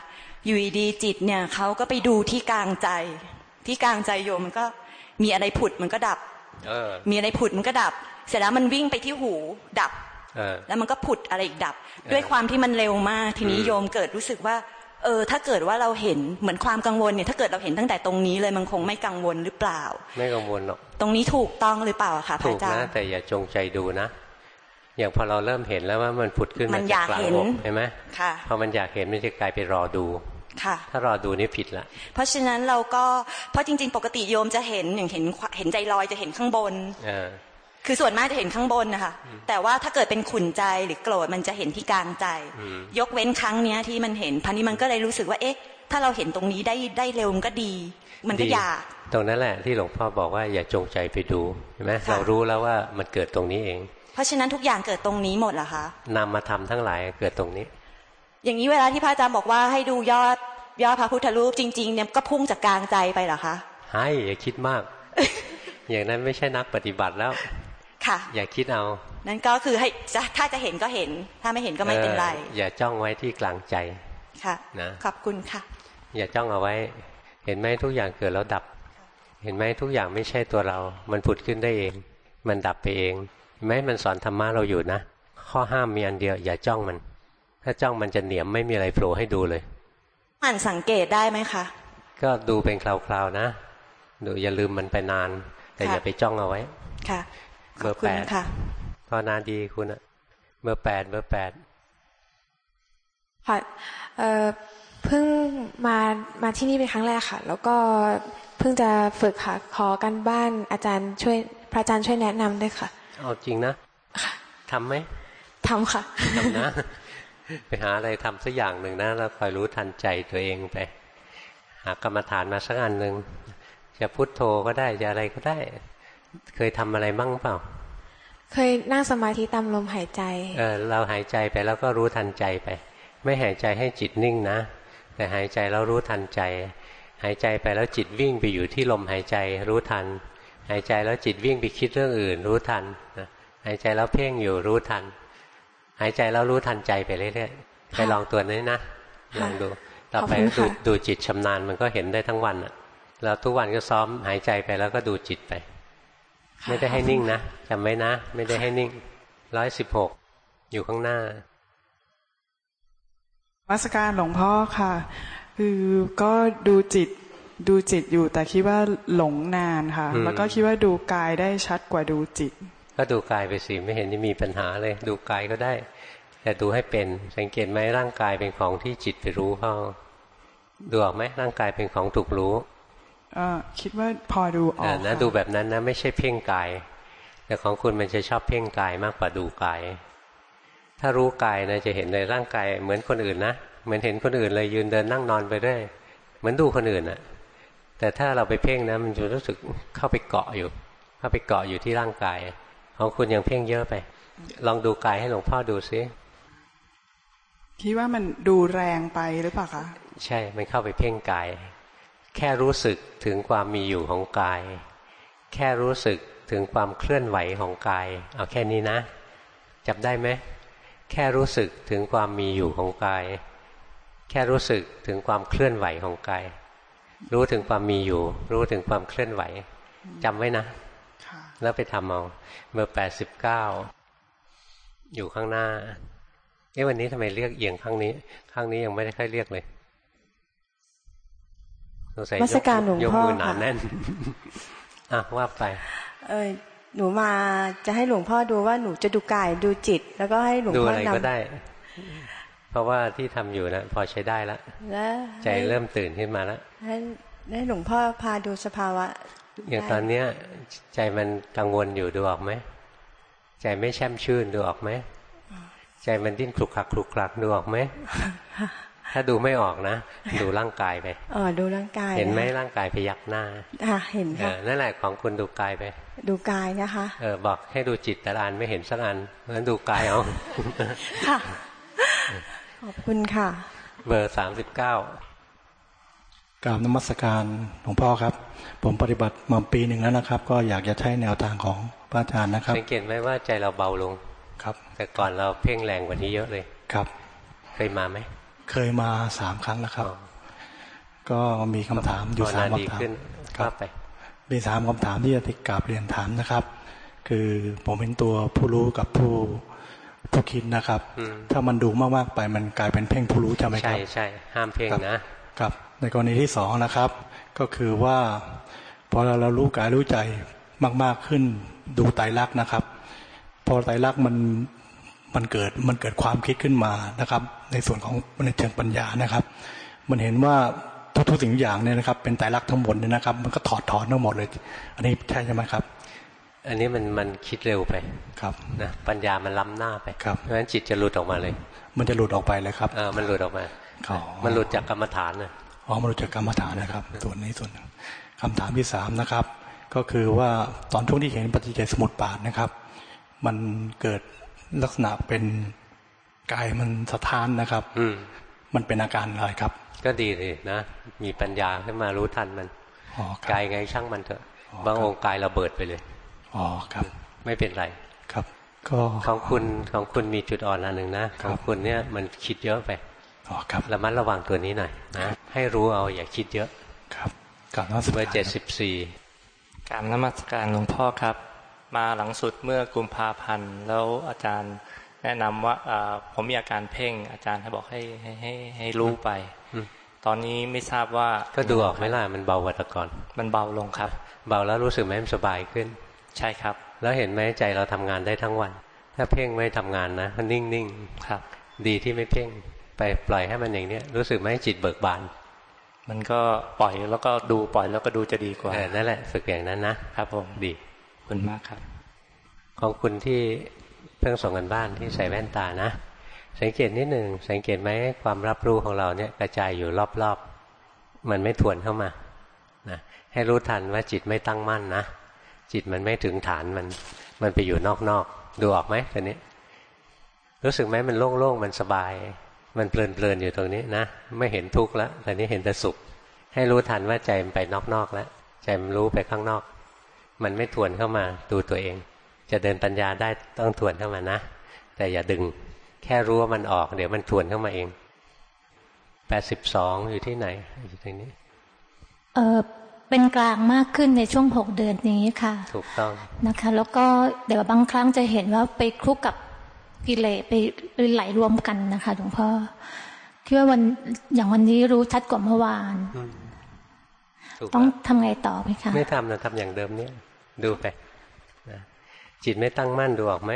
อยู่ดีจิตเนี่ยเขาก็ไปดูที่กลางใจ ที่กลางใจโยมมันก็มีอะไรผุดมันก็ดับมีอะไรผุดมันก็ดับ เสร็จแล้วมันวิ่งไปที่หูดับ แล้วมันก็ผุดอะไรอีกดับ ด้วยความที่มันเร็วมากทีนี้โยมเกิดรู้สึกว่า เออ ถ้าเกิดว่าเราเห็นเหมือนความกังวลเนี่ย ถ้าเกิดเราเห็นตั้งแต่ตรงนี้เลยมันคงไม่กังวลหรือเปล่า ไม่กังวลหรอกตรงนี้ถูกต้องหรือเปล่าคะพระอาจารย์ถูกนะแต่อย่าจงใจดูนะอย่างพอเราเริ่มเห็นแล้วว่ามันผุดขึ้นมาจากกลางอกเห็นไหมค่ะพอมันอยากเห็นมันจะกลายไปรอดูค่ะถ้ารอดูนี่ผิดละเพราะฉะนั้นเราก็เพราะจริง ๆ ปกติโยมจะเห็นอย่างเห็นเห็นใจลอยจะเห็นข้างบน คือส่วนมากจะเห็นข้างบนนะคะ แต่ว่าถ้าเกิดเป็นขุนใจหรือโกรธมันจะเห็นที่กลางใจ ยกเว้นครั้งเนี้ยที่มันเห็นพันนี้มันก็เลยรู้สึกว่า เอ๊ะ ถ้าเราเห็นตรงนี้ได้ได้เร็วมันก็ดี มันก็อยาก ตรงนั้นแหละที่หลวงพ่อบอกว่าอย่าจงใจไปดูเห็นไหมเรารู้แล้วว่ามันเกิดตรงนี้เอง เพราะฉะนั้นทุกอย่างเกิดตรงนี้หมดเหรอคะนำมาทำทั้งหลายเกิดตรงนี้ อย่างนี้เวลาที่พระอาจารย์บอกว่าให้ดูยอดยอดพระพุทธรูปจริง ๆ เนี่ยก็พุ่งจากกลางใจไปเหรอคะให้อย่าคิดมาก อย่างนั้นไม่ใช่นักปฏิบัติแล้ว ค่ะ อย่าคิดเอา นั่นก็คือให้ถ้าจะเห็นก็เห็น ถ้าไม่เห็นก็ไม่เป็นไร อย่าจ้องไว้ที่กลางใจค่ะนะขอบคุณค่ะ อย่าจ้องเอาไว้ เห็นไหมทุกอย่างเกิดแล้วดับ เห็นไหมทุกอย่างไม่ใช่ตัวเรา มันผุดขึ้นได้เอง มันดับไปเองแม้มันสอนธรรมะเราอยู่นะ ข้อห้ามมีอันเดียว อย่าจ้องมัน ถ้าจ้องมันจะเหนียมไม่มีอะไรโผล่ให้ดูเลยอ่านสังเกตได้ไหมคะ ก็ดูเป็นคราวๆนะ ดูอย่าลืมมันไปนาน แต่อย่าไปจ้องเอาไว้ ค่ะ เบอร์แปดภาวนาดีคุณอะเบอร์แปดเบอร์แปดค่ะเพิ่งมามาที่นี่เป็นครั้งแรกค่ะ แล้วก็เพิ่งจะฝึกค่ะขอกันบ้านอาจารย์ช่วยพระอาจารย์ช่วยแนะนำด้วยค่ะเอาจริงนะทำไหมทำค่ะทำนะ ไปหาอะไรทำสักอย่างหนึ่งนะแล้วคอยรู้ทันใจตัวเองไป หากรรมฐานมาสักอันหนึ่งจะพุโทโธก็ได้จะอะไรก็ได้ เคยทำอะไรบ้างเปล่า เคยนั่งสมาธิตามลมหายใจ เออเราหายใจไปแล้วก็รู้ทันใจไป ไม่หายใจให้จิตนิ่งนะ แต่หายใจแล้วรู้ทันใจ หายใจไปแล้วจิตวิ่งไปอยู่ที่ลมหายใจรู้ทัน หายใจแล้วจิตวิ่งไปคิดเรื่องอื่น รู้ทันหายใจแล้วเพ่งอยู่รู้ทัน หายใจแล้วรู้ทันใจไปเรื่อยๆไปลองตัวนี้นะลองดูต่อไปดูดูจิตชำนาญมันก็เห็นได้ทั้งวันอะแล้วทุกวันก็ซ้อมหายใจไปแล้วก็ดูจิตไป ไม่ได้ให้นิ่งนะจำไว้นะ ไม่ได้ให้นิ่งร้อยสิบหกอยู่ข้างหน้ามาสการหลวงพ่อค่ะ คือก็ดูจิตดูจิตอยู่ แต่คิดว่าหลงนานค่ะ แล้วก็คิดว่าดูกายได้ชัดกว่าดูจิต ก็ดูกายไปสิไม่เห็นจะมีปัญหาเลย ดูกายก็ได้ แต่ดูให้เป็นสังเกตไหมร่างกายเป็นของที่จิตไปรู้เขาดูออกไหมร่างกายเป็นของถูกรู้ คิดว่าพอดูออกนะดูแบบนั้นนะไม่ใช่เพ่งกาย แต่ของคุณมันจะชอบเพ่งกายมากกว่าดูกาย ถ้ารู้กายนะจะเห็นในร่างกายเหมือนคนอื่นนะเหมือนเห็นคนอื่นเลยยืนเดินนั่งนอนไปเรื่อยเหมือนดูคนอื่นอะแต่ถ้าเราไปเพ่งนะมันจะรู้สึกเข้าไปเกาะอยู่ เข้าไปเกาะอยู่ที่ร่างกายของคุณยังเพ่งเยอะไป ลองดูกายให้หลวงพ่อดูซิคิดว่ามันดูแรงไปหรือเปล่าคะใช่มันเข้าไปเพ่งกาย แค่รู้สึกถึงความมีอยู่ของกาย แค่รู้สึกถึงความเคลื่อนไหวของกาย เอาแค่นี้นะจับได้ไหมแค่รู้สึกถึงความมีอยู่ของกาย แค่รู้สึกถึงความเคลื่อนไหวของกาย รู้ถึงความมีอยู่ รู้ถึงความเคลื่อนไหวจำไว้นะแล้วไปทำเอาเมื่อแปดสิบเก้าอยู่ข้างหน้าเอ๊ะวันนี้ทำไมเรียกเอียงข้างนี้ ข้างนี้ยังไม่ได้ค่อยเรียกเลย มาสการหลวงพ่อค่ะแน่นอะว่าไป เออหนูมาจะให้หลวงพ่อดูว่าหนูจะดูกายดูจิต แล้วก็ให้หลวงพ่อดูอะไรก็ได้ เพราะว่าที่ทำอยู่นะพอใช้ได้แล้วใจเริ่มตื่นขึ้นมาแล้วให้ให้หลวงพ่อพาดูสภาวะ อย่างตอนเนี้ย ใจมันกังวลอยู่ดูออกไหมใจไม่แช่มชื่นดูออกไหมใจมันดิ้นคลุกคลักคลุกคลักดูออกไหม ถ้าดูไม่ออกนะ ดูร่างกายไปอ๋อดูร่างกาย เห็นไหมร่างกายพยักหน้าอ่าเห็นค่ะนั่นแหละของคุณดูกายไป ดูกายนะคะเออบอกให้ดูจิตแต่ละอันไม่เห็นสักอันเพราะฉะนั้นดูกายเอาค่ะขอบคุณค่ะ เบอร์สามสิบเก้ากราบนมัสการหลวงพ่อครับ ผมปฏิบัติมาปีหนึ่งแล้วนะครับ ก็อยากจะใช้แนวทางของพระอาจารย์นะครับสังเกตไหมว่าใจเราเบาลงครับ แต่ก่อนเราเพ่งแรงกว่านี้เยอะเลยครับ เคยมาไหม เคยมาสามครั้งแล้วครับ ก็มีคำถามอยู่สามคำถามครับมีสามคำถามที่จะติดกราบเรียนถามนะครับ คือผมเป็นตัวผู้รู้กับผู้ผู้คิดนะครับ ถ้ามันดูมากๆไปมันกลายเป็นเพ่งผู้รู้ใช่ไหมครับ ใช่ใช่ห้ามเพ่งนะครับ ในกรณีที่สองนะครับ ก็คือว่าพอเราเรารู้กายรู้ใจมาก ๆขึ้นดูไตรลักษณ์นะครับ พอไตรลักษณ์มัน มันเกิดมันเกิดความคิดขึ้นมานะครับ ในส่วนของในเชิงปัญญานะครับ มันเห็นว่าทุกๆสิ่งอย่างเนี่ยนะครับ เป็นไตรลักษณ์ทั้งหมดเนี่ยนะครับ มันก็ถอดถอนทั้งหมดเลย อันนี้ใช่ใช่ไหมครับ อันนี้มันมันคิดเร็วไปครับนะปัญญามันล้ำหน้าไปครับเพราะฉะนั้นจิตจะหลุดออกมาเลย มันจะหลุดออกไปเลยครับเออมันหลุดออกมามันหลุดจากกรรมฐานนะอ๋อมันหลุดจากกรรมฐานนะครับ ส่วนนี้ส่วนหนึ่งคำถามที่สามนะครับ ก็คือว่าตอนช่วงที่เห็นปฏิจจสมุทบาทนะครับ มันเกิด ลักษณะเป็นกายมันสะท้านนะครับ อืมมันเป็นอาการอะไรครับ ก็ดีเลยนะมีปัญญาขึ้นมารู้ทันมันกายไงช่างมันเถอะบางองค์กายระเบิดไปเลยอ๋อครับ ไม่เป็นไรครับ ก็ของคุณของคุณมีจุดอ่อนอันหนึ่งนะของคุณเนี่ยมันคิดเยอะไปอ๋อครับระมัดระวังตัวนี้หน่อยนะให้รู้เอาอย่าคิดเยอะครับการนมัสการเจ็ดสิบสี่การนมัสการหลวงพ่อครับ มาหลังสุดเมื่อกุมภาพันธ์แล้วอาจารย์แนะนำว่าผมมีอาการเพ่ง อาจารย์ให้บอกให้ให้ให้ให้รู้ไปตอนนี้ไม่ทราบว่าก็ดูออกไหมล่ะมันเบากว่าแต่ก่อนมันเบาลงครับ เบาแล้วรู้สึกไหมมันสบายขึ้น ใช่ครับ แล้วเห็นไหมใจเราทำงานได้ทั้งวัน ถ้าเพ่งไม่ทำงานนะมันนิ่งนิ่งครับ ดีที่ไม่เพ่งไปปล่อยให้มันอย่างนี้รู้สึกไหมจิตเบิกบาน มันก็ปล่อยแล้วก็ดูปล่อยแล้วก็ดูจะดีกว่านั่นแหละฝึกอย่างนั้นนะครับผมดี คุณมากครับ ของคุณที่เพิ่งส่งกันบ้านที่ใส่แว่นตานะ สังเกตนิดหนึ่งสังเกตไหมความรับรู้ของเราเนี่ยกระจายอยู่รอบๆ มันไม่ทวนเข้ามานะให้รู้ทันว่าจิตไม่ตั้งมั่นนะ จิตมันไม่ถึงฐานมันมันไปอยู่นอกๆ ดูออกไหมตอนนี้ รู้สึกไหมมันโล่งๆ มันสบาย มันเพลินๆอยู่ตรงนี้นะ ไม่เห็นทุกข์แล้วตอนนี้เห็นแต่สุข ให้รู้ทันว่าใจมันไปนอกๆแล้วใจมันรู้ไปข้างนอก มันไม่ทวนเข้ามาดูตัวเอง จะเดินปัญญาได้ต้องทวนเข้ามานะ แต่อย่าดึง แค่รู้ว่ามันออก เดี๋ยวมันทวนเข้ามาเองแปดสิบสองอยู่ที่ไหนอยู่ตรงนี้ เออเป็นกลางมากขึ้นในช่วงหกเดือนนี้ค่ะ ถูกต้องนะคะ แล้วก็เดี๋ยวบางครั้งจะเห็นว่าไปคลุกกับกิเลสไปไหลรวมกันนะคะหลวงพ่อคิดว่าวันอย่างวันนี้รู้ชัดกว่าเมื่อวาน ต้องทำไงต่อไหมคะ ไม่ทำนะทำอย่างเดิมเนี่ย ดูไปนะจิตไม่ตั้งมั่นดูออกไหม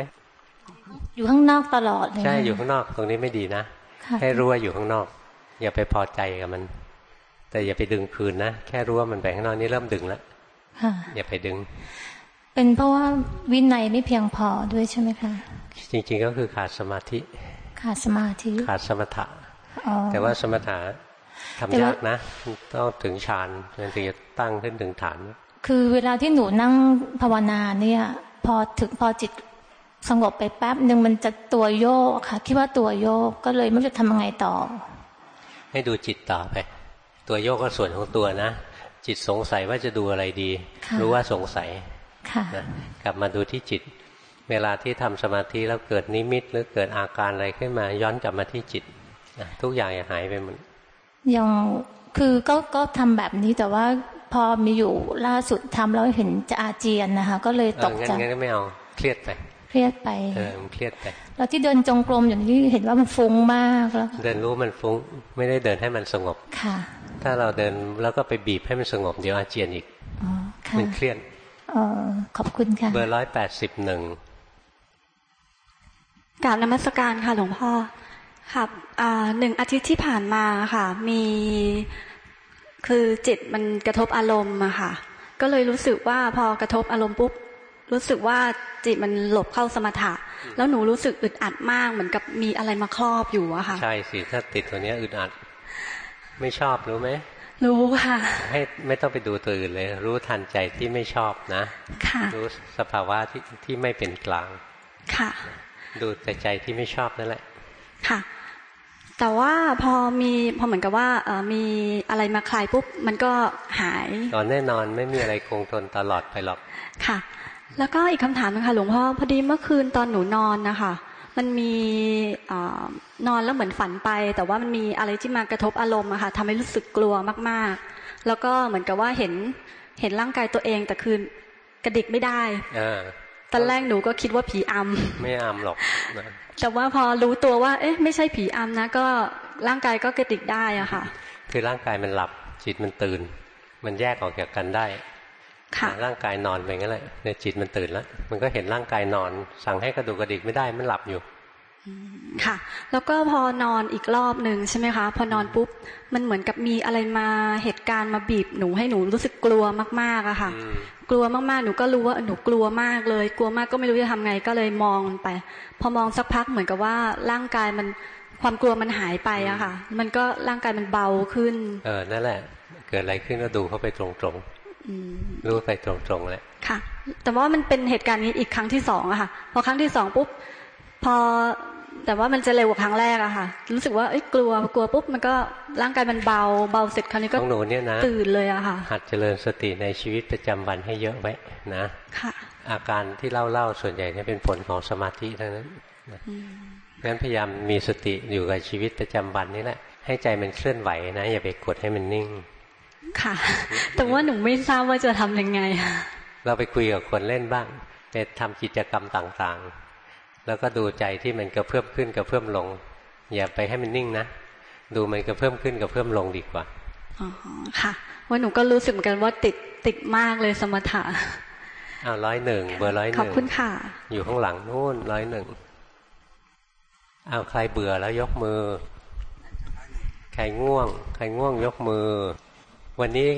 อยู่ข้างนอกตลอดเลย ใช่ อยู่ข้างนอก ตรงนี้ไม่ดีนะ ให้รู้ว่าอยู่ข้างนอก อย่าไปพอใจกับมัน แต่อย่าไปดึงคืนนะ แค่รู้ว่ามันไปข้างนอกนี่เริ่มดึงแล้วอย่าไปดึง เป็นเพราะว่าวินัยไม่เพียงพอด้วยใช่ไหมคะ จริง ๆ ก็คือขาดสมาธิ ขาดสมาธิ ขาดสมถะ แต่ว่าสมถะ ทำยากนะต้องถึงฌานถึงจะตั้งขึ้นถึงฐาน คือเวลาที่หนูนั่งภาวนาเนี่ย พอถึงพอจิตสงบไปแป๊บหนึ่งมันจะตัวโยกค่ะ คิดว่าตัวโยกก็เลยไม่รู้จะทำยังไงต่อ ให้ดูจิตต่อไป ตัวโยกก็ส่วนของตัวนะ จิตสงสัยว่าจะดูอะไรดี รู้ว่าสงสัยนะกลับมาดูที่จิต เวลาที่ทำสมาธิแล้วเกิดนิมิต หรือเกิดอาการอะไรขึ้นมาย้อนกลับมาที่จิตนะทุกอย่างจะหายไปหมด ยังคือก็ก็ทำแบบนี้แต่ว่าพอมีอยู่ล่าสุดทำแล้วเห็นจะอาเจียนนะคะ ก็เลยตกใจงั้นก็ไม่เอาเครียดไปเครียดไปเออเครียดไปแล้วที่เดินจงกรมอย่างนี้เห็นว่ามันฟุ้งมากแล้ว เดินรู้มันฟุ้งไม่ได้เดินให้มันสงบค่ะ ถ้าเราเดินแล้วก็ไปบีบให้มันสงบเดี๋ยวอาเจียนอีกมันเครียดอขอบคุณค่ะเบอร์ร้อยแปดสิบหนึ่งกราบนมัสการค่ะหลวงพ่อ ครับหนึ่งอาทิตย์ที่ผ่านมาค่ะ มีคือจิตมันกระทบอารมณ์อะค่ะ ก็เลยรู้สึกว่าพอกระทบอารมณ์ปุ๊บรู้สึกว่าจิตมันหลบเข้าสมถะ แล้วหนูรู้สึกอึดอัดมากเหมือนกับมีอะไรมาครอบอยู่อะค่ะ ใช่สิถ้าติดตัวนี้อึดอัด ไม่ชอบรู้ไหมรู้ค่ะ ให้ไม่ต้องไปดูตัวอื่นเลย รู้ทันใจที่ไม่ชอบนะ ค่ะ รู้สภาวะที่ที่ไม่เป็นกลาง ค่ะ ดูแต่ใจที่ไม่ชอบนั่นแหละ ค่ะ แต่ว่าพอมีพอเหมือนกับว่าเอมีอะไรมาคลายปุ๊บมันก็หายตอนแน่นอนไม่มีอะไรคงทนตลอดไปหรอกค่ะ แล้วก็อีกคำถามนึงค่ะหลวงพ่อพอดีเมื่อคืนตอนหนูนอนนะคะมันมีนอนแล้วเหมือนฝันไป แต่ว่ามันมีอะไรที่มากระทบอารมณ์อะค่ะทำให้รู้สึกกลัวมากๆ แล้วก็เหมือนกับว่าเห็นเห็นร่างกายตัวเองแต่คือกระดิกไม่ได้ตอนแรกหนูก็คิดว่าผีอำไม่อำหรอก แต่ว่าพอรู้ตัวว่า เอ๊ะ ไม่ใช่ผีอำนะ ก็ร่างกายก็กระดิกได้อะค่ะ คือร่างกายมันหลับจิตมันตื่น มันแยกออกจากกันได้ร่างกายนอนไปงั้นแหละเนี่ยจิตมันตื่นแล้ว มันก็เห็นร่างกายนอน สั่งให้กระดูกกระดิกไม่ได้มันหลับอยู่ ค่ะ แล้วก็พอนอนอีกรอบหนึ่งใช่ไหมคะ พอนอนปุ๊บ มันเหมือนกับมีอะไรมาเหตุการณ์มาบีบหนูให้หนูรู้สึกกลัวมากๆอะค่ะ กลัวมากๆ หนูก็รู้ว่าหนูกลัวมากเลย กลัวมากก็ไม่รู้จะทำไงก็เลยมองไป พอมองสักพักเหมือนกับว่าร่างกายมันความกลัวมันหายไปอะค่ะ มันก็ร่างกายมันเบาขึ้น เออ นั่นแหละ เกิดอะไรขึ้นก็ดูเข้าไปตรงๆรู้ไปตรงๆแหละ ค่ะ แต่ว่ามันเป็นเหตุการณ์นี้อีกครั้งที่สองอะค่ะ พอครั้งที่สองปุ๊บ พอแต่ว่ามันจะเร็วกว่าครั้งแรกอะค่ะ รู้สึกว่าเอ้ยกลัวกลัวปุ๊บมันก็ร่างกายมันเบาเบาเสร็จคราวนี้ก็ของหนูเนี่ยนะตื่นเลยอะค่ะ หัดเจริญสติในชีวิตประจำวันให้เยอะไว้นะค่ะ อาการที่เล่าเล่าส่วนใหญ่เนี่ยเป็นผลของสมาธิเท่านั้นงั้นพยายามมีสติอยู่กับชีวิตประจำวันนี่แหละให้ใจมันเคลื่อนไหวนะ อย่าไปกดให้มันนิ่ง ค่ะ แต่ว่าหนูไม่ทราบว่าจะทำยังไงเราไปคุยกับคนเล่นบ้างไปทำกิจกรรมต่าง แล้วก็ดูใจที่มันกระเพิ่มขึ้นกระเพิ่มลง อย่าไปให้มันนิ่งนะ ดูมันกระเพิ่มขึ้นกระเพิ่มลงดีกว่าอ๋อค่ะ ว่าหนูก็รู้สึกเหมือนกันว่าติดติดมากเลยสมถะอ้าวร้อยหนึ่งเบอร์ร้อยหนึ่งขอบคุณค่ะ อยู่ข้างหลังนู่นร้อยหนึ่งอ้าวใครเบื่อแล้วยกมือรง่วง ใครง่วงยกมือ วันนี้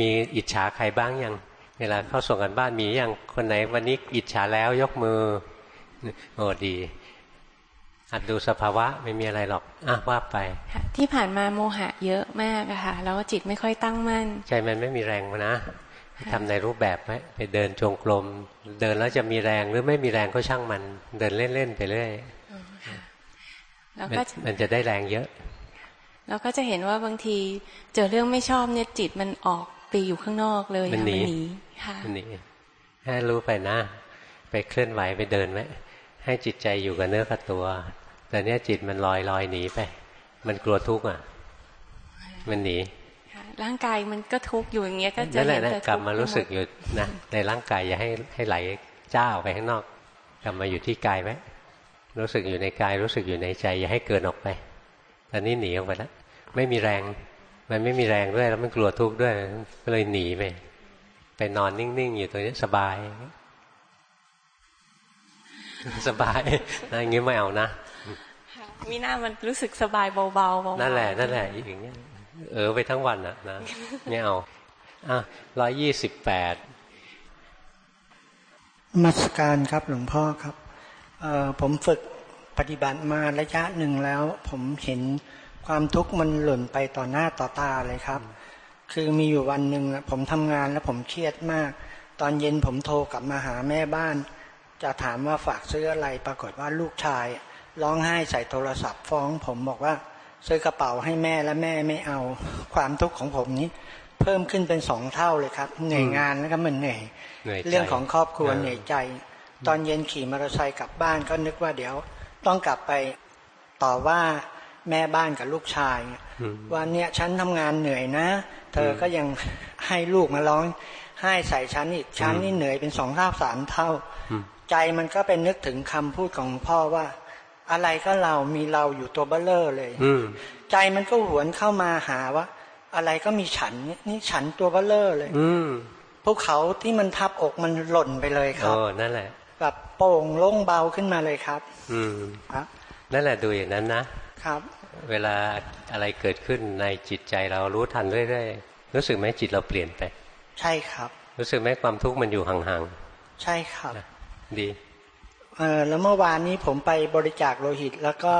มีอิจฉาใครบ้างยัง เวลาเข้าส่งกันบ้านมียังคนไหนวันนี้อิจฉาแล้วยกมือ โอ้ดีหัดดูสภาวะไม่มีอะไรหรอกอะว่าไป ที่ผ่านมาโมหะเยอะมากอะค่ะ แล้วจิตไม่ค่อยตั้งมั่น ใจมันไม่มีแรงนะทำในรูปแบบไหมไปเดินจงกรมเดินแล้วจะมีแรงหรือไม่มีแรงก็ช่างมัน เดินเล่นๆไปเรื่อยแล้วก็มันจะได้แรงเยอะ แล้วก็จะเห็นว่าบางทีเจอเรื่องไม่ชอบเนี่ยจิตมันออกไปอยู่ข้างนอกเลยมันหนีค่ะมันหนีให้รู้ไปนะ ไปเคลื่อนไหวไปเดินไหม ให้จิตใจอยู่กับเนื้อกับตัว แต่เนี้ยจิตมันลอยลอยหนีไป มันกลัวทุกข์อะ มันหนีร่างกายมันก็ทุกข์อยู่อย่างเงี้ยก็จะเห็นแต่กลับมารู้สึกอยู่นะในร่างกายอย่าให้ให้ไหลเจ้าไปข้างนอก กลับมาอยู่ที่กายไหมรู้สึกอยู่ในกายรู้สึกอยู่ในใจ อย่าให้เกินออกไปตอนนี้หนีออกไปแล้วไม่มีแรง มันไม่มีแรงด้วยแล้วมันกลัวทุกข์ด้วยก็เลยหนีไปไปนอนนิ่งๆอยู่ตรงนี้สบาย สบายนะอย่างงี้ไม่เอานะมีหน้ามันรู้สึกสบายเบาๆเบานั่นแหละนั่นแหละอย่างเงี้ยเออไปทั้งวันอะนะไม่เอาอะร้อยยี่สิบแปดมาสการครับหลวงพ่อครับเออผมฝึกปฏิบัติมาระยะหนึ่งแล้ว ผมเห็นความทุกข์มันหล่นไปต่อหน้าต่อตาเลยครับ คือมีอยู่วันหนึ่งผมทำงานแล้วผมเครียดมาก ตอนเย็นผมโทรกลับมาหาแม่บ้าน จะถามว่าฝากซื้ออะไร ปรากฏว่าลูกชายร้องไห้ใส่โทรศัพท์ฟ้อง ผมบอกว่า ซื้อกระเป๋าให้แม่และแม่ไม่เอา ความทุกข์ของผมนี้ เพิ่มขึ้นเป็นสองเท่าเลยครับเหนื่อยงานแล้วก็มันเหนื่อยเรื่องของครอบครัวเหนื่อยใจ ตอนเย็นขี่มอเตอร์ไซค์กลับบ้านก็นึกว่าเดี๋ยว ต้องกลับไปต่อว่าแม่บ้านกับลูกชายว่าเนี่ยฉันทำงานเหนื่อยนะ เธอก็ยังให้ลูกมาร้องให้ใส่ฉันอีกฉันนี่เหนื่อยเป็นสองเท่าสามเท่า ใจมันก็เป็นนึกถึงคำพูดของพ่อว่า อะไรก็เรามีเราอยู่ตัวเบลเลอร์เลย อืใจมันก็หวนเข้ามาหาว่า อะไรก็มีฉันนี่ฉันตัวเบลเลอร์เลย อืภูเขาที่มันทับอกมันหล่นไปเลยครับโอ้นั่นแหละแบบโป่งโล่งเบาขึ้นมาเลยครับ อืมครับนั่นแหละดูอย่างนั้นนะครับ เวลาอะไรเกิดขึ้นในจิตใจเรารู้ทันเรื่อยๆรู้สึกไหมจิตเราเปลี่ยนไป ใช่ครับ รู้สึกไหมความทุกข์มันอยู่ห่างๆใช่ครับ ดีเออแล้วเมื่อวานนี้ผมไปบริจาคโลหิต แล้วก็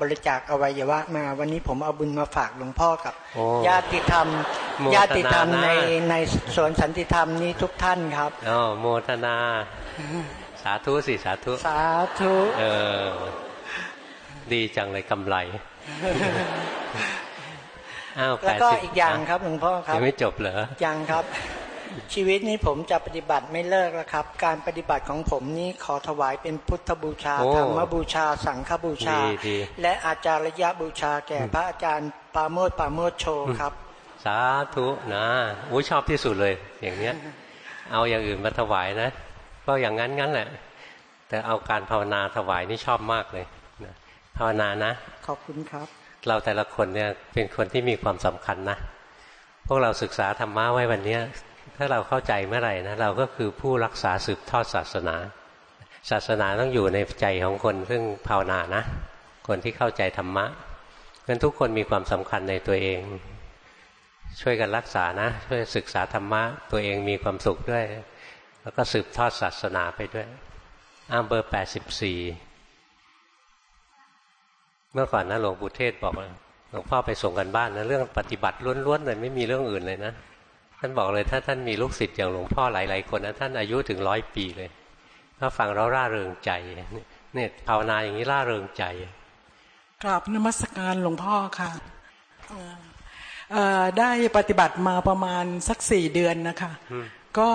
บริจาคอวัยวะมา วันนี้ผมเอาบุญมาฝากหลวงพ่อกับญาติธรรมญาติธรรมในในสวนสันติธรรมนี้ทุกท่านครับอ๋อโมทนา สาธุสิสาธุ สาธุเออดีจังเลยกำไรอ้าวแล้วก็อีกอย่างครับหลวงพ่อครับยังไม่จบเหรอยังครับ ชีวิตนี้ผมจะปฏิบัติไม่เลิกแล้วครับ การปฏิบัติของผมนี้ขอถวายเป็นพุทธบูชาธรรมบูชา สังฆบูชา และอาจารยบูชาแก่พระอาจารย์ปาโมดปาโมดโชครับ สาธุนะอุ้ยชอบที่สุดเลย อย่างเนี้ย เอาอย่างอื่นมาถวายนะ ก็อย่างนั้นงั้นแหละ แต่เอาการภาวนาถวายนี่ชอบมากเลยนะภาวนานะขอบคุณครับ เราแต่ละคนเนี่ยเป็นคนที่มีความสำคัญนะพวกเราศึกษาธรรมะไว้วันนี้ ถ้าเราเข้าใจเมื่อไหร่นะเราก็คือผู้รักษาสืบทอดศาสนา ศาสนาต้องอยู่ในใจของคนซึ่งภาวนานะ คนที่เข้าใจธรรมะงั้นทุกคนมีความสำคัญในตัวเอง ช่วยกันรักษานะ ช่วยศึกษาธรรมะ ตัวเองมีความสุขด้วย แล้วก็สืบทอดศาสนาไปด้วยอ้ามเบอร์แปดสิบสี่เมื่อก่อนนะหลวงปู่เทศบอกหลวงพ่อไปส่งกันบ้านนะเรื่องปฏิบัติล้วนๆเลยไม่มีเรื่องอื่นเลยนะ ท่านบอกเลยถ้าท่านมีลูกศิษย์อย่างหลวงพ่อหลาย ๆ คนนะท่านอายุถึงร้อยปีเลยถ้าฟังเราร่าเริงใจเนี่ยภาวนาอย่างนี้ร่าเริงใจกราบนมัสการหลวงพ่อค่ะได้ปฏิบัติมาประมาณสักสี่เดือนนะคะ ก็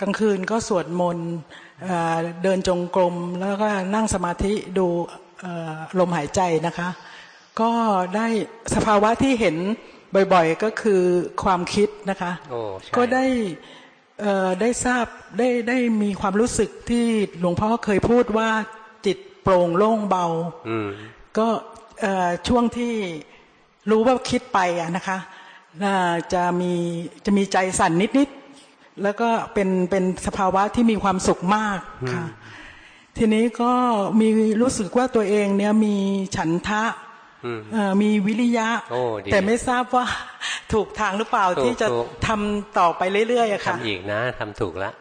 กลางคืนก็สวดมนต์เดินจงกรมแล้วก็นั่งสมาธิดูลมหายใจนะคะ ก็ได้สภาวะที่เห็น บ่อยๆก็คือความคิดนะคะก็ได้ได้ทราบได้ได้มีความรู้สึกที่หลวงพ่อเคยพูดว่าจิตโปร่งโล่งเบาก็ช่วงที่รู้ว่าคิดไปอะนะคะจะมีจะมีใจสั่นนิดๆแล้วก็เป็นเป็นสภาวะที่มีความสุขมากค่ะทีนี้ก็มีรู้สึกว่าตัวเองเนี่ยมีฉันทะ มีวิริยะ แต่ไม่ทราบว่าถูกทางหรือเปล่าที่จะทำต่อไปเรื่อยๆอะค่ะทำอีกนะทำถูกแล้ว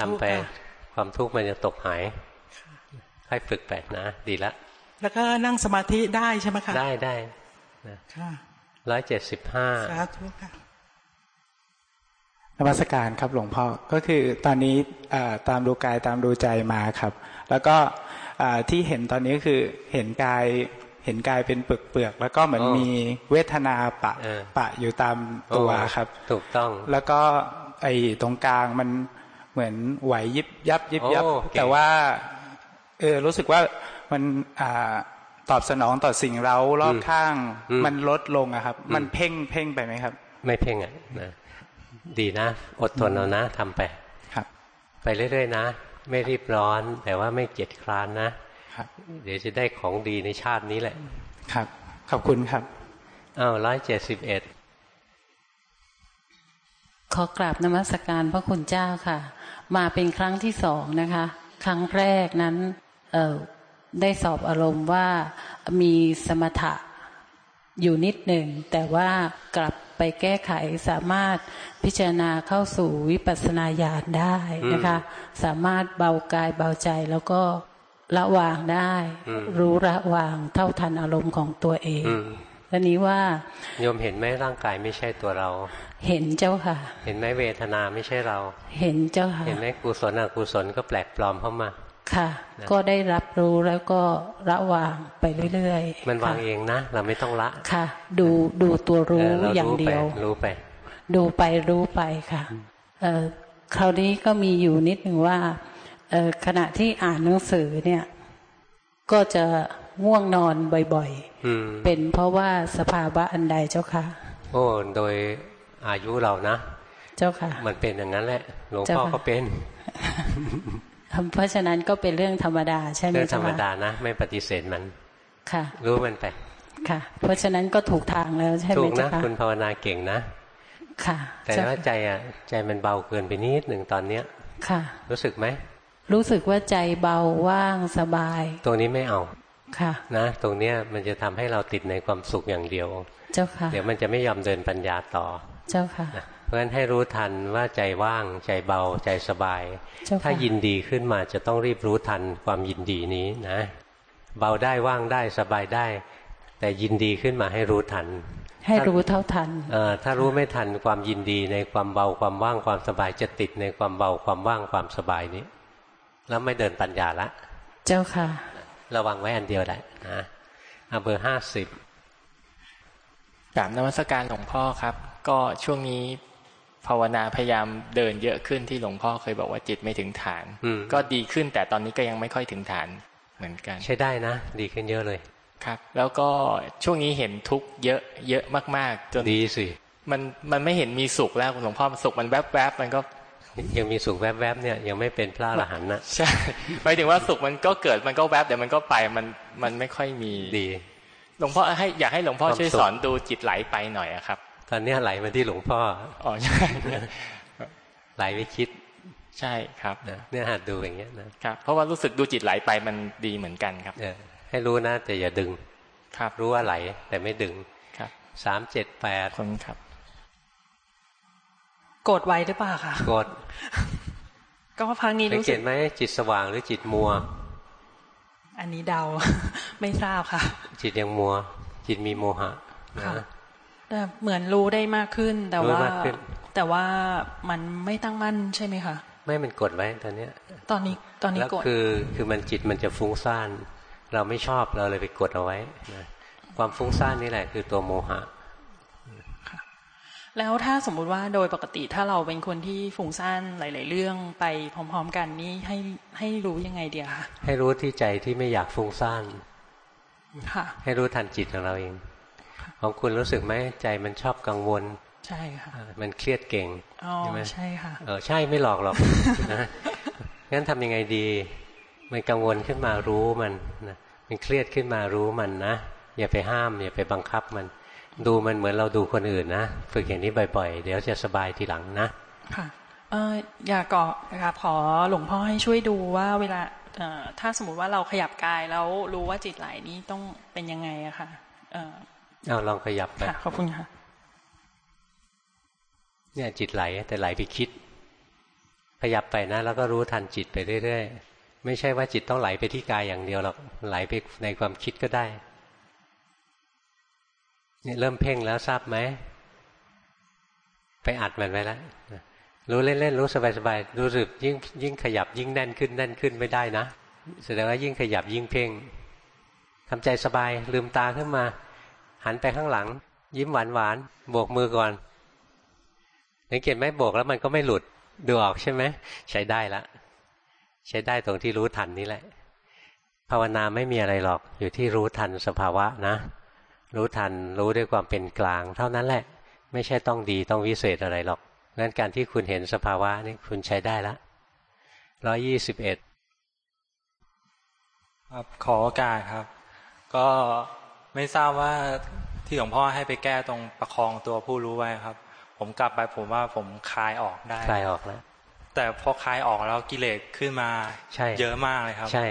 ทำไปความทุกข์มันจะตกหายให้ฝึกไปนะดีละ แล้วก็นั่งสมาธิได้ใช่ไหมคะได้ได้ร้อยเจ็ดสิบห้าสาธุค่ะนมัสการครับหลวงพ่อก็คือตอนนี้ตามดูกายตามดูใจมาครับ แล้วก็ที่เห็นตอนนี้คือเห็นกาย เห็นกายเป็นเปลือกเปลือกแล้วก็เหมือนมีเวทนาปะปะอยู่ตามตัวครับ ถูกต้อง แล้วก็ไอ้ตรงกลางมันเหมือนไหวยิบยับยิบยับ แต่ว่าเออรู้สึกว่ามันอ่าตอบสนองต่อสิ่งเรารอบข้าง มันลดลงอะครับ มันเพ่งเพ่งไปไหมครับ ไม่เพ่งอะนะดีนะ อดทนเอานะทำไปครับ ไปเรื่อยๆนะ ไม่รีบร้อนแต่ว่าไม่เกียจคร้านนะ เดี๋ยวจะได้ของดีในชาตินี้แหละ ครับ ขอบคุณครับอ้าวร้อยเจ็ดสิบเอ็ดขอกราบนมัสการพระคุณเจ้าค่ะ มาเป็นครั้งที่สองนะคะ ครั้งแรกนั้นเได้สอบอารมณ์ว่ามีสมถะอยู่นิดหนึ่ง แต่ว่ากลับไปแก้ไขสามารถพิจารณาเข้าสู่วิปัสสนาญาณได้นะคะ สามารถเบากายเบาใจแล้วก็ ละวางได้ รู้ละวางเท่าทันอารมณ์ของตัวเองทีนี้ว่าโยมเห็นไหมร่างกายไม่ใช่ตัวเรา เห็นเจ้าค่ะ เห็นไหมเวทนาไม่ใช่เรา เห็นเจ้าค่ะ เห็นไหมกุศลอกุศลก็แปลกปลอมเข้ามา ค่ะ ก็ได้รับรู้แล้วก็ละวางไปเรื่อยๆ มันวางเองนะ เราไม่ต้องละ ค่ะ ดูดูตัวรู้อย่างเดียว รู้ไป ดูไปรู้ไปค่ะ เออคราวนี้ก็มีอยู่นิดหนึ่งว่าเออ ขณะที่อ่านหนังสือเนี่ย ก็จะง่วงนอนบ่อยๆเป็นเพราะว่าสภาวะอันใดเจ้าค่ะ โอ้โดยอายุเรานะ เจ้าค่ะ มันเป็นอย่างนั้นแหละหลวงพ่อก็เป็นเพราะฉะนั้นก็เป็นเรื่องธรรมดาใช่ไหมเรื่องธรรมดานะ ไม่ปฏิเสธมันค่ะ รู้มันไปค่ะ เพราะฉะนั้นก็ถูกทางแล้วใช่ไหมถูกนะคุณภาวนาเก่งนะ ค่ะ แต่ว่าใจอะ ใจมันเบาเกินไปนิดหนึ่งตอนเนี้ย ค่ะ รู้สึกไหม รู้สึกว่าใจเบาว่างสบาย ตรงนี้ไม่เอาค่ะ นะ ตรงเนี้ยมันจะทำให้เราติดในความสุขอย่างเดียว เจ้าค่ะ เดี๋ยวมันจะไม่ยอมเดินปัญญาต่อ เจ้าค่ะ เพราะฉะนั้นให้รู้ทันว่าใจว่างใจเบาใจสบาย ถ้ายินดีขึ้นมาจะต้องรีบรู้ทันความยินดีนี้นะ เบาได้ว่างได้สบายได้ แต่ยินดีขึ้นมาให้รู้ทัน ให้รู้เท่าทันเออถ้ารู้ไม่ทันความยินดีในความเบาความว่างความสบายจะติดในความเบาความว่างความสบายนี้ แล้วไม่เดินปัญญาละ เจ้าค่ะ ระวังไว้อันเดียวแหละนะเอาเบอร์ห้าสิบกราบนมัสการหลวงพ่อครับ ก็ช่วงนี้ภาวนาพยายามเดินเยอะขึ้นที่หลวงพ่อเคยบอกว่าจิตไม่ถึงฐาน ก็ดีขึ้นแต่ตอนนี้ก็ยังไม่ค่อยถึงฐานเหมือนกัน ใช่ได้นะ ดีขึ้นเยอะเลยครับ แล้วก็ช่วงนี้เห็นทุกเยอะเยอะมาก ๆ จนดีสิมันมันไม่เห็นมีสุขแล้วหลวงพ่อสุขมันแวบๆมันก็ ยังมีสุขแวบๆเนี่ยยังไม่เป็นพระอรหันต์นะใช่หมายถึงว่าสุขมันก็เกิดมันก็แวบเดี๋ยวมันก็ไปมันมันไม่ค่อยมีดีหลวงพ่อให้อยากให้หลวงพ่อช่วยสอนดูจิตไหลไปหน่อยครับ ตอนนี้ไหลมาที่หลวงพ่ออ๋อใช่ไหลไปคิดใช่ครับเนี่ยหัดดูอย่างเงี้ยนะครับเพราะว่ารู้สึกดูจิตไหลไปมันดีเหมือนกันครับให้รู้นะแต่อย่าดึง ครับรู้ว่าไหลแต่ไม่ดึงครับสามเจ็ดแปดคนครับ กดไว้หรือเปล่าคะกดก็พังนี้รู้สึกไหมจิตสว่างหรือจิตมัว อันนี้เดาไม่ทราบค่ะ จิตยังมัว จิตมีโมหะนะแต่เหมือนรู้ได้มากขึ้น แต่ว่า แต่ว่ามันไม่ตั้งมั่นใช่ไหมคะไม่มันกดไว้ตอนเนี้ย ตอนนี้ตอนนี้กดคือคือมันจิตมันจะฟุ้งซ่าน เราไม่ชอบเราเลยไปกดเอาไว้นะความฟุ้งซ่านนี่แหละคือตัวโมหะ แล้วถ้าสมมุติว่าโดยปกติถ้าเราเป็นคนที่ฟุ้งซ่านหลาย ๆ เรื่องไปพร้อม ๆ กันนี่ให้ให้รู้ยังไงเดียวคะให้รู้ที่ใจที่ไม่อยากฟุ้งซ่านค่ะ ให้รู้ทันจิตของเราเองของคุณรู้สึกไหมใจมันชอบกังวล ใช่ค่ะ มันเครียดเก่งใช่ไหมใช่ค่ะเออใช่ไม่หลอกหรอกนะงั้นทำยังไงดี มันกังวลขึ้นมารู้มันนะมันเครียดขึ้นมารู้มันนะอย่าไปห้ามอย่าไปบังคับมัน ดูมันเหมือนเราดูคนอื่นนะฝึกอย่างนี้บ่อยๆ เดี๋ยวจะสบายทีหลังนะ ค่ะเอออยากก็นะคะขอหลวงพ่อให้ช่วยดูว่าเวลาถ้าสมมติว่าเราขยับกายแล้วรู้ว่าจิตไหลนี้ต้องเป็นยังไงอะค่ะเอาลองขยับไปขอบคุณค่ะ เนี่ยจิตไหลแต่ไหลไปคิด ขยับไปนะ แล้วก็รู้ทันจิตไปเรื่อยๆ ไม่ใช่ว่าจิตต้องไหลไปที่กายอย่างเดียวหรอกไหลไปในความคิดก็ได้ เนี่ยเริ่มเพ่งแล้วทราบไหม ไปอัดมันไว้แล้วรู้เล่นๆรู้สบายๆรู้สึกยิ่งยิ่งขยับยิ่งแน่นขึ้นแน่นขึ้นไม่ได้นะแสดงว่ายิ่งขยับยิ่งเพ่งทำใจสบายลืมตาขึ้นมา หันไปข้างหลัง ยิ้มหวานหวานโบกมือก่อนสังเกตไหมโบกแล้วมันก็ไม่หลุดดูออกใช่ไหมใช้ได้ละใช้ได้ตรงที่รู้ทันนี่แหละ ภาวนาไม่มีอะไรหรอกอยู่ที่รู้ทันสภาวะนะ รู้ทันรู้ด้วยความเป็นกลาง เท่านั้นแหละ ไม่ใช่ต้องดีต้องวิเศษอะไรหรอกงั้นการที่คุณเห็นสภาวะนี่คุณใช้ได้ละร้อยี่สิบเอ็ดครับขอโอกาสครับ ก็ไม่ทราบว่าที่หลวงพ่อให้ไปแก้ตรงประคองตัวผู้รู้ไว้ครับ ผมกลับไปผมว่าผมคลายออกได้คลายออกแล้วแต่พอคลายออกแล้วกิเลสขึ้นมาใช่เยอะมากเลยครับ ใช่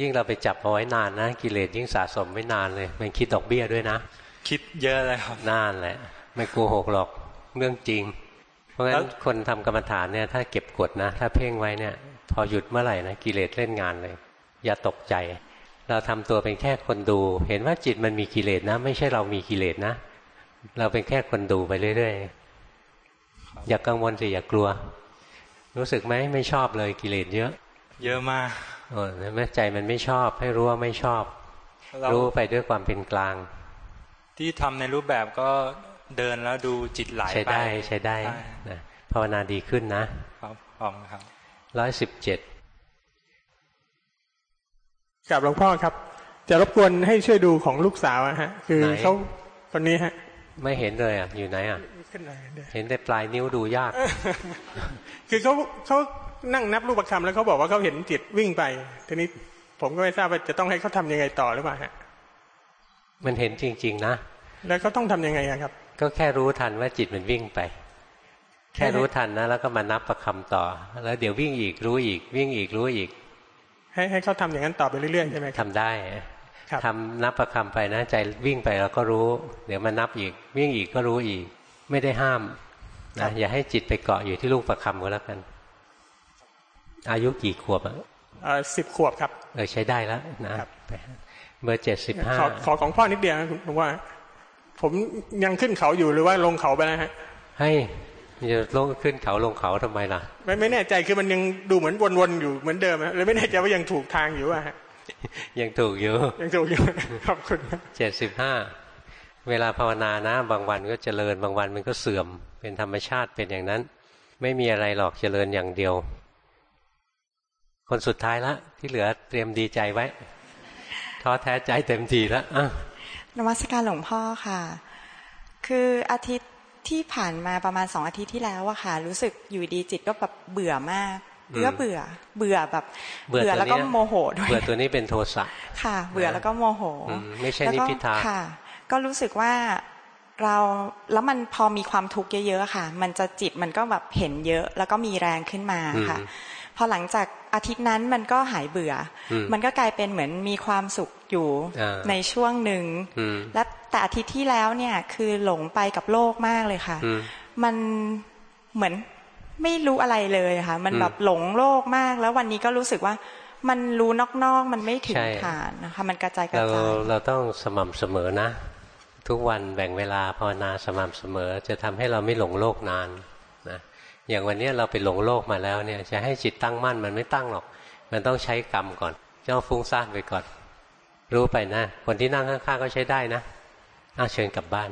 ยิ่งเราไปจับเอาไว้นานนะ กิเลสยิ่งสะสมไม่นานเลย มันคิดดอกเบี้ยด้วยนะ คิดเยอะเลยครับนานแหละ ไม่โกหกหรอกเรื่องจริงราะฉะนั้นคนทำกรรมฐานเนี่ย ถ้าเก็บกดนะ ถ้าเพ่งไว้เนี่ย พอหยุดเมื่อไหร่นะกิเลสเล่นงานเลย อย่าตกใจ เราทำตัวเป็นแค่คนดู เห็นว่าจิตมันมีกิเลสนะ ไม่ใช่เรามีกิเลสนะ เราเป็นแค่คนดูไปเรื่อยๆอย่ากกังวลสิอย่ากลัว รู้สึกไหมไม่ชอบเลยกิเลสเยอะ เยอะมาก โอ้แม่ใจมันไม่ชอบ ให้รู้ว่าไม่ชอบ รู้ไปด้วยความเป็นกลาง ที่ทำในรูปแบบก็เดินแล้วดูจิตไหลไปใช้ได้ใช้ได้นะภาวนาดีขึ้นนะครับพร้อมครับร้อยสิบเจ็ดกับหลวงพ่อครับ จะรบกวนให้ช่วยดูของลูกสาวฮะ คือเขาคนนี้ฮะ ไม่เห็นเลยอะ อยู่ไหนอะเห็นแต่ปลายนิ้วดูยาก คือเขาเขา นั่งนับรูปคำแล้วเขาบอกว่าเขาเห็นจิตวิ่งไป ทีนี้ผมก็ไม่ทราบว่าจะต้องให้เขาทำยังไงต่อหรือเปล่าฮะมันเห็นจริง ๆ นะ แล้วเขาต้องทํำยังไงครับ ก็แค่รู้ทันว่าจิตมันวิ่งไป แค่รู้ทันนะ แล้วก็มานับประคำต่อ แล้วเดี๋ยววิ่งอีกรู้อีก วิ่งอีกรู้อีก ให้ให้เขาทำอย่างนั้นต่อไปเรื่อยๆใช่ไหมทำได้ทำนับประคำไปนะใจวิ่งไปเราก็รู้ เดี๋ยวมานับอีก วิ่งอีกก็รู้อีก ไม่ได้ห้ามนะอย่าให้จิตไปเกาะอยู่ที่ลูกประคำก็แล้วกัน อายุกี่ขวบอะสิบขวบครับ เออใช้ได้แล้วนะเบอร์เจ็ดสิบห้าขอของพ่อนิดเดียวผมว่า ผมยังขึ้นเขาอยู่หรือว่าลงเขาไปแล้วฮะ ให้จะลงขึ้นเขาลงเขาทำไมล่ะ ไม่ไม่แน่ใจคือมันยังดูเหมือนวนๆอยู่เหมือนเดิมเลยไม่แน่ใจว่ายังถูกทางอยู่อะฮะยังถูกอยู่ ยังถูกอยู่ขอบคุณเจ็ดสิบห้าเวลาภาวนานะ บางวันก็เจริญบางวันมันก็เสื่อมเป็นธรรมชาติเป็นอย่างนั้น ไม่มีอะไรหรอกเจริญอย่างเดียว คนสุดท้ายละ ที่เหลือเตรียมดีใจไว้ท้อแท้ใจเต็มทีแล้วอะนวัตการหลวงพ่อค่ะ คืออาทิตย์ที่ผ่านมาประมาณสองอาทิตย์ที่แล้วอะค่ะ รู้สึกอยู่ดีจิตก็แบบเบื่อมากเบื่อเบื่อ เบื่อแบบ เบื่อแล้วก็โมโหด้วยเบื่อตัวนี้เป็นโทสะค่ะ เบื่อแล้วก็โมโหไม่ใช่นิพิทาค่ะ ก็รู้สึกว่าเราแล้วมันพอมีความทุกข์เยอะๆค่ะ มันจะจิตมันก็แบบเห็นเยอะ แล้วก็มีแรงขึ้นมาค่ะ พอหลังจากอาทิตย์นั้นมันก็หายเบื่อ มันก็กลายเป็นเหมือนมีความสุขอยู่ในช่วงหนึ่งและแต่อาทิตย์ที่แล้วเนี่ยคือหลงไปกับโลกมากเลยค่ะ มันเหมือนไม่รู้อะไรเลยค่ะ มันแบบหลงโลกมาก แล้ววันนี้ก็รู้สึกว่ามันรู้นอกๆ มันไม่ถึงฐานนะคะ มันกระจายกระจายเราต้องสม่ำเสมอนะ ทุกวันแบ่งเวลาภาวนาสม่ำเสมอ จะทำให้เราไม่หลงโลกนาน อย่างวันนี้เราไปหลงโลกมาแล้วเนี่ยจะให้จิตตั้งมั่นมันไม่ตั้งหรอก มันต้องใช้กรรมก่อนเจ้าฟุ้งซ่านไปก่อน รู้ไปนะ คนที่นั่งข้างๆก็ใช้ได้นะอาเชิญกลับบ้าน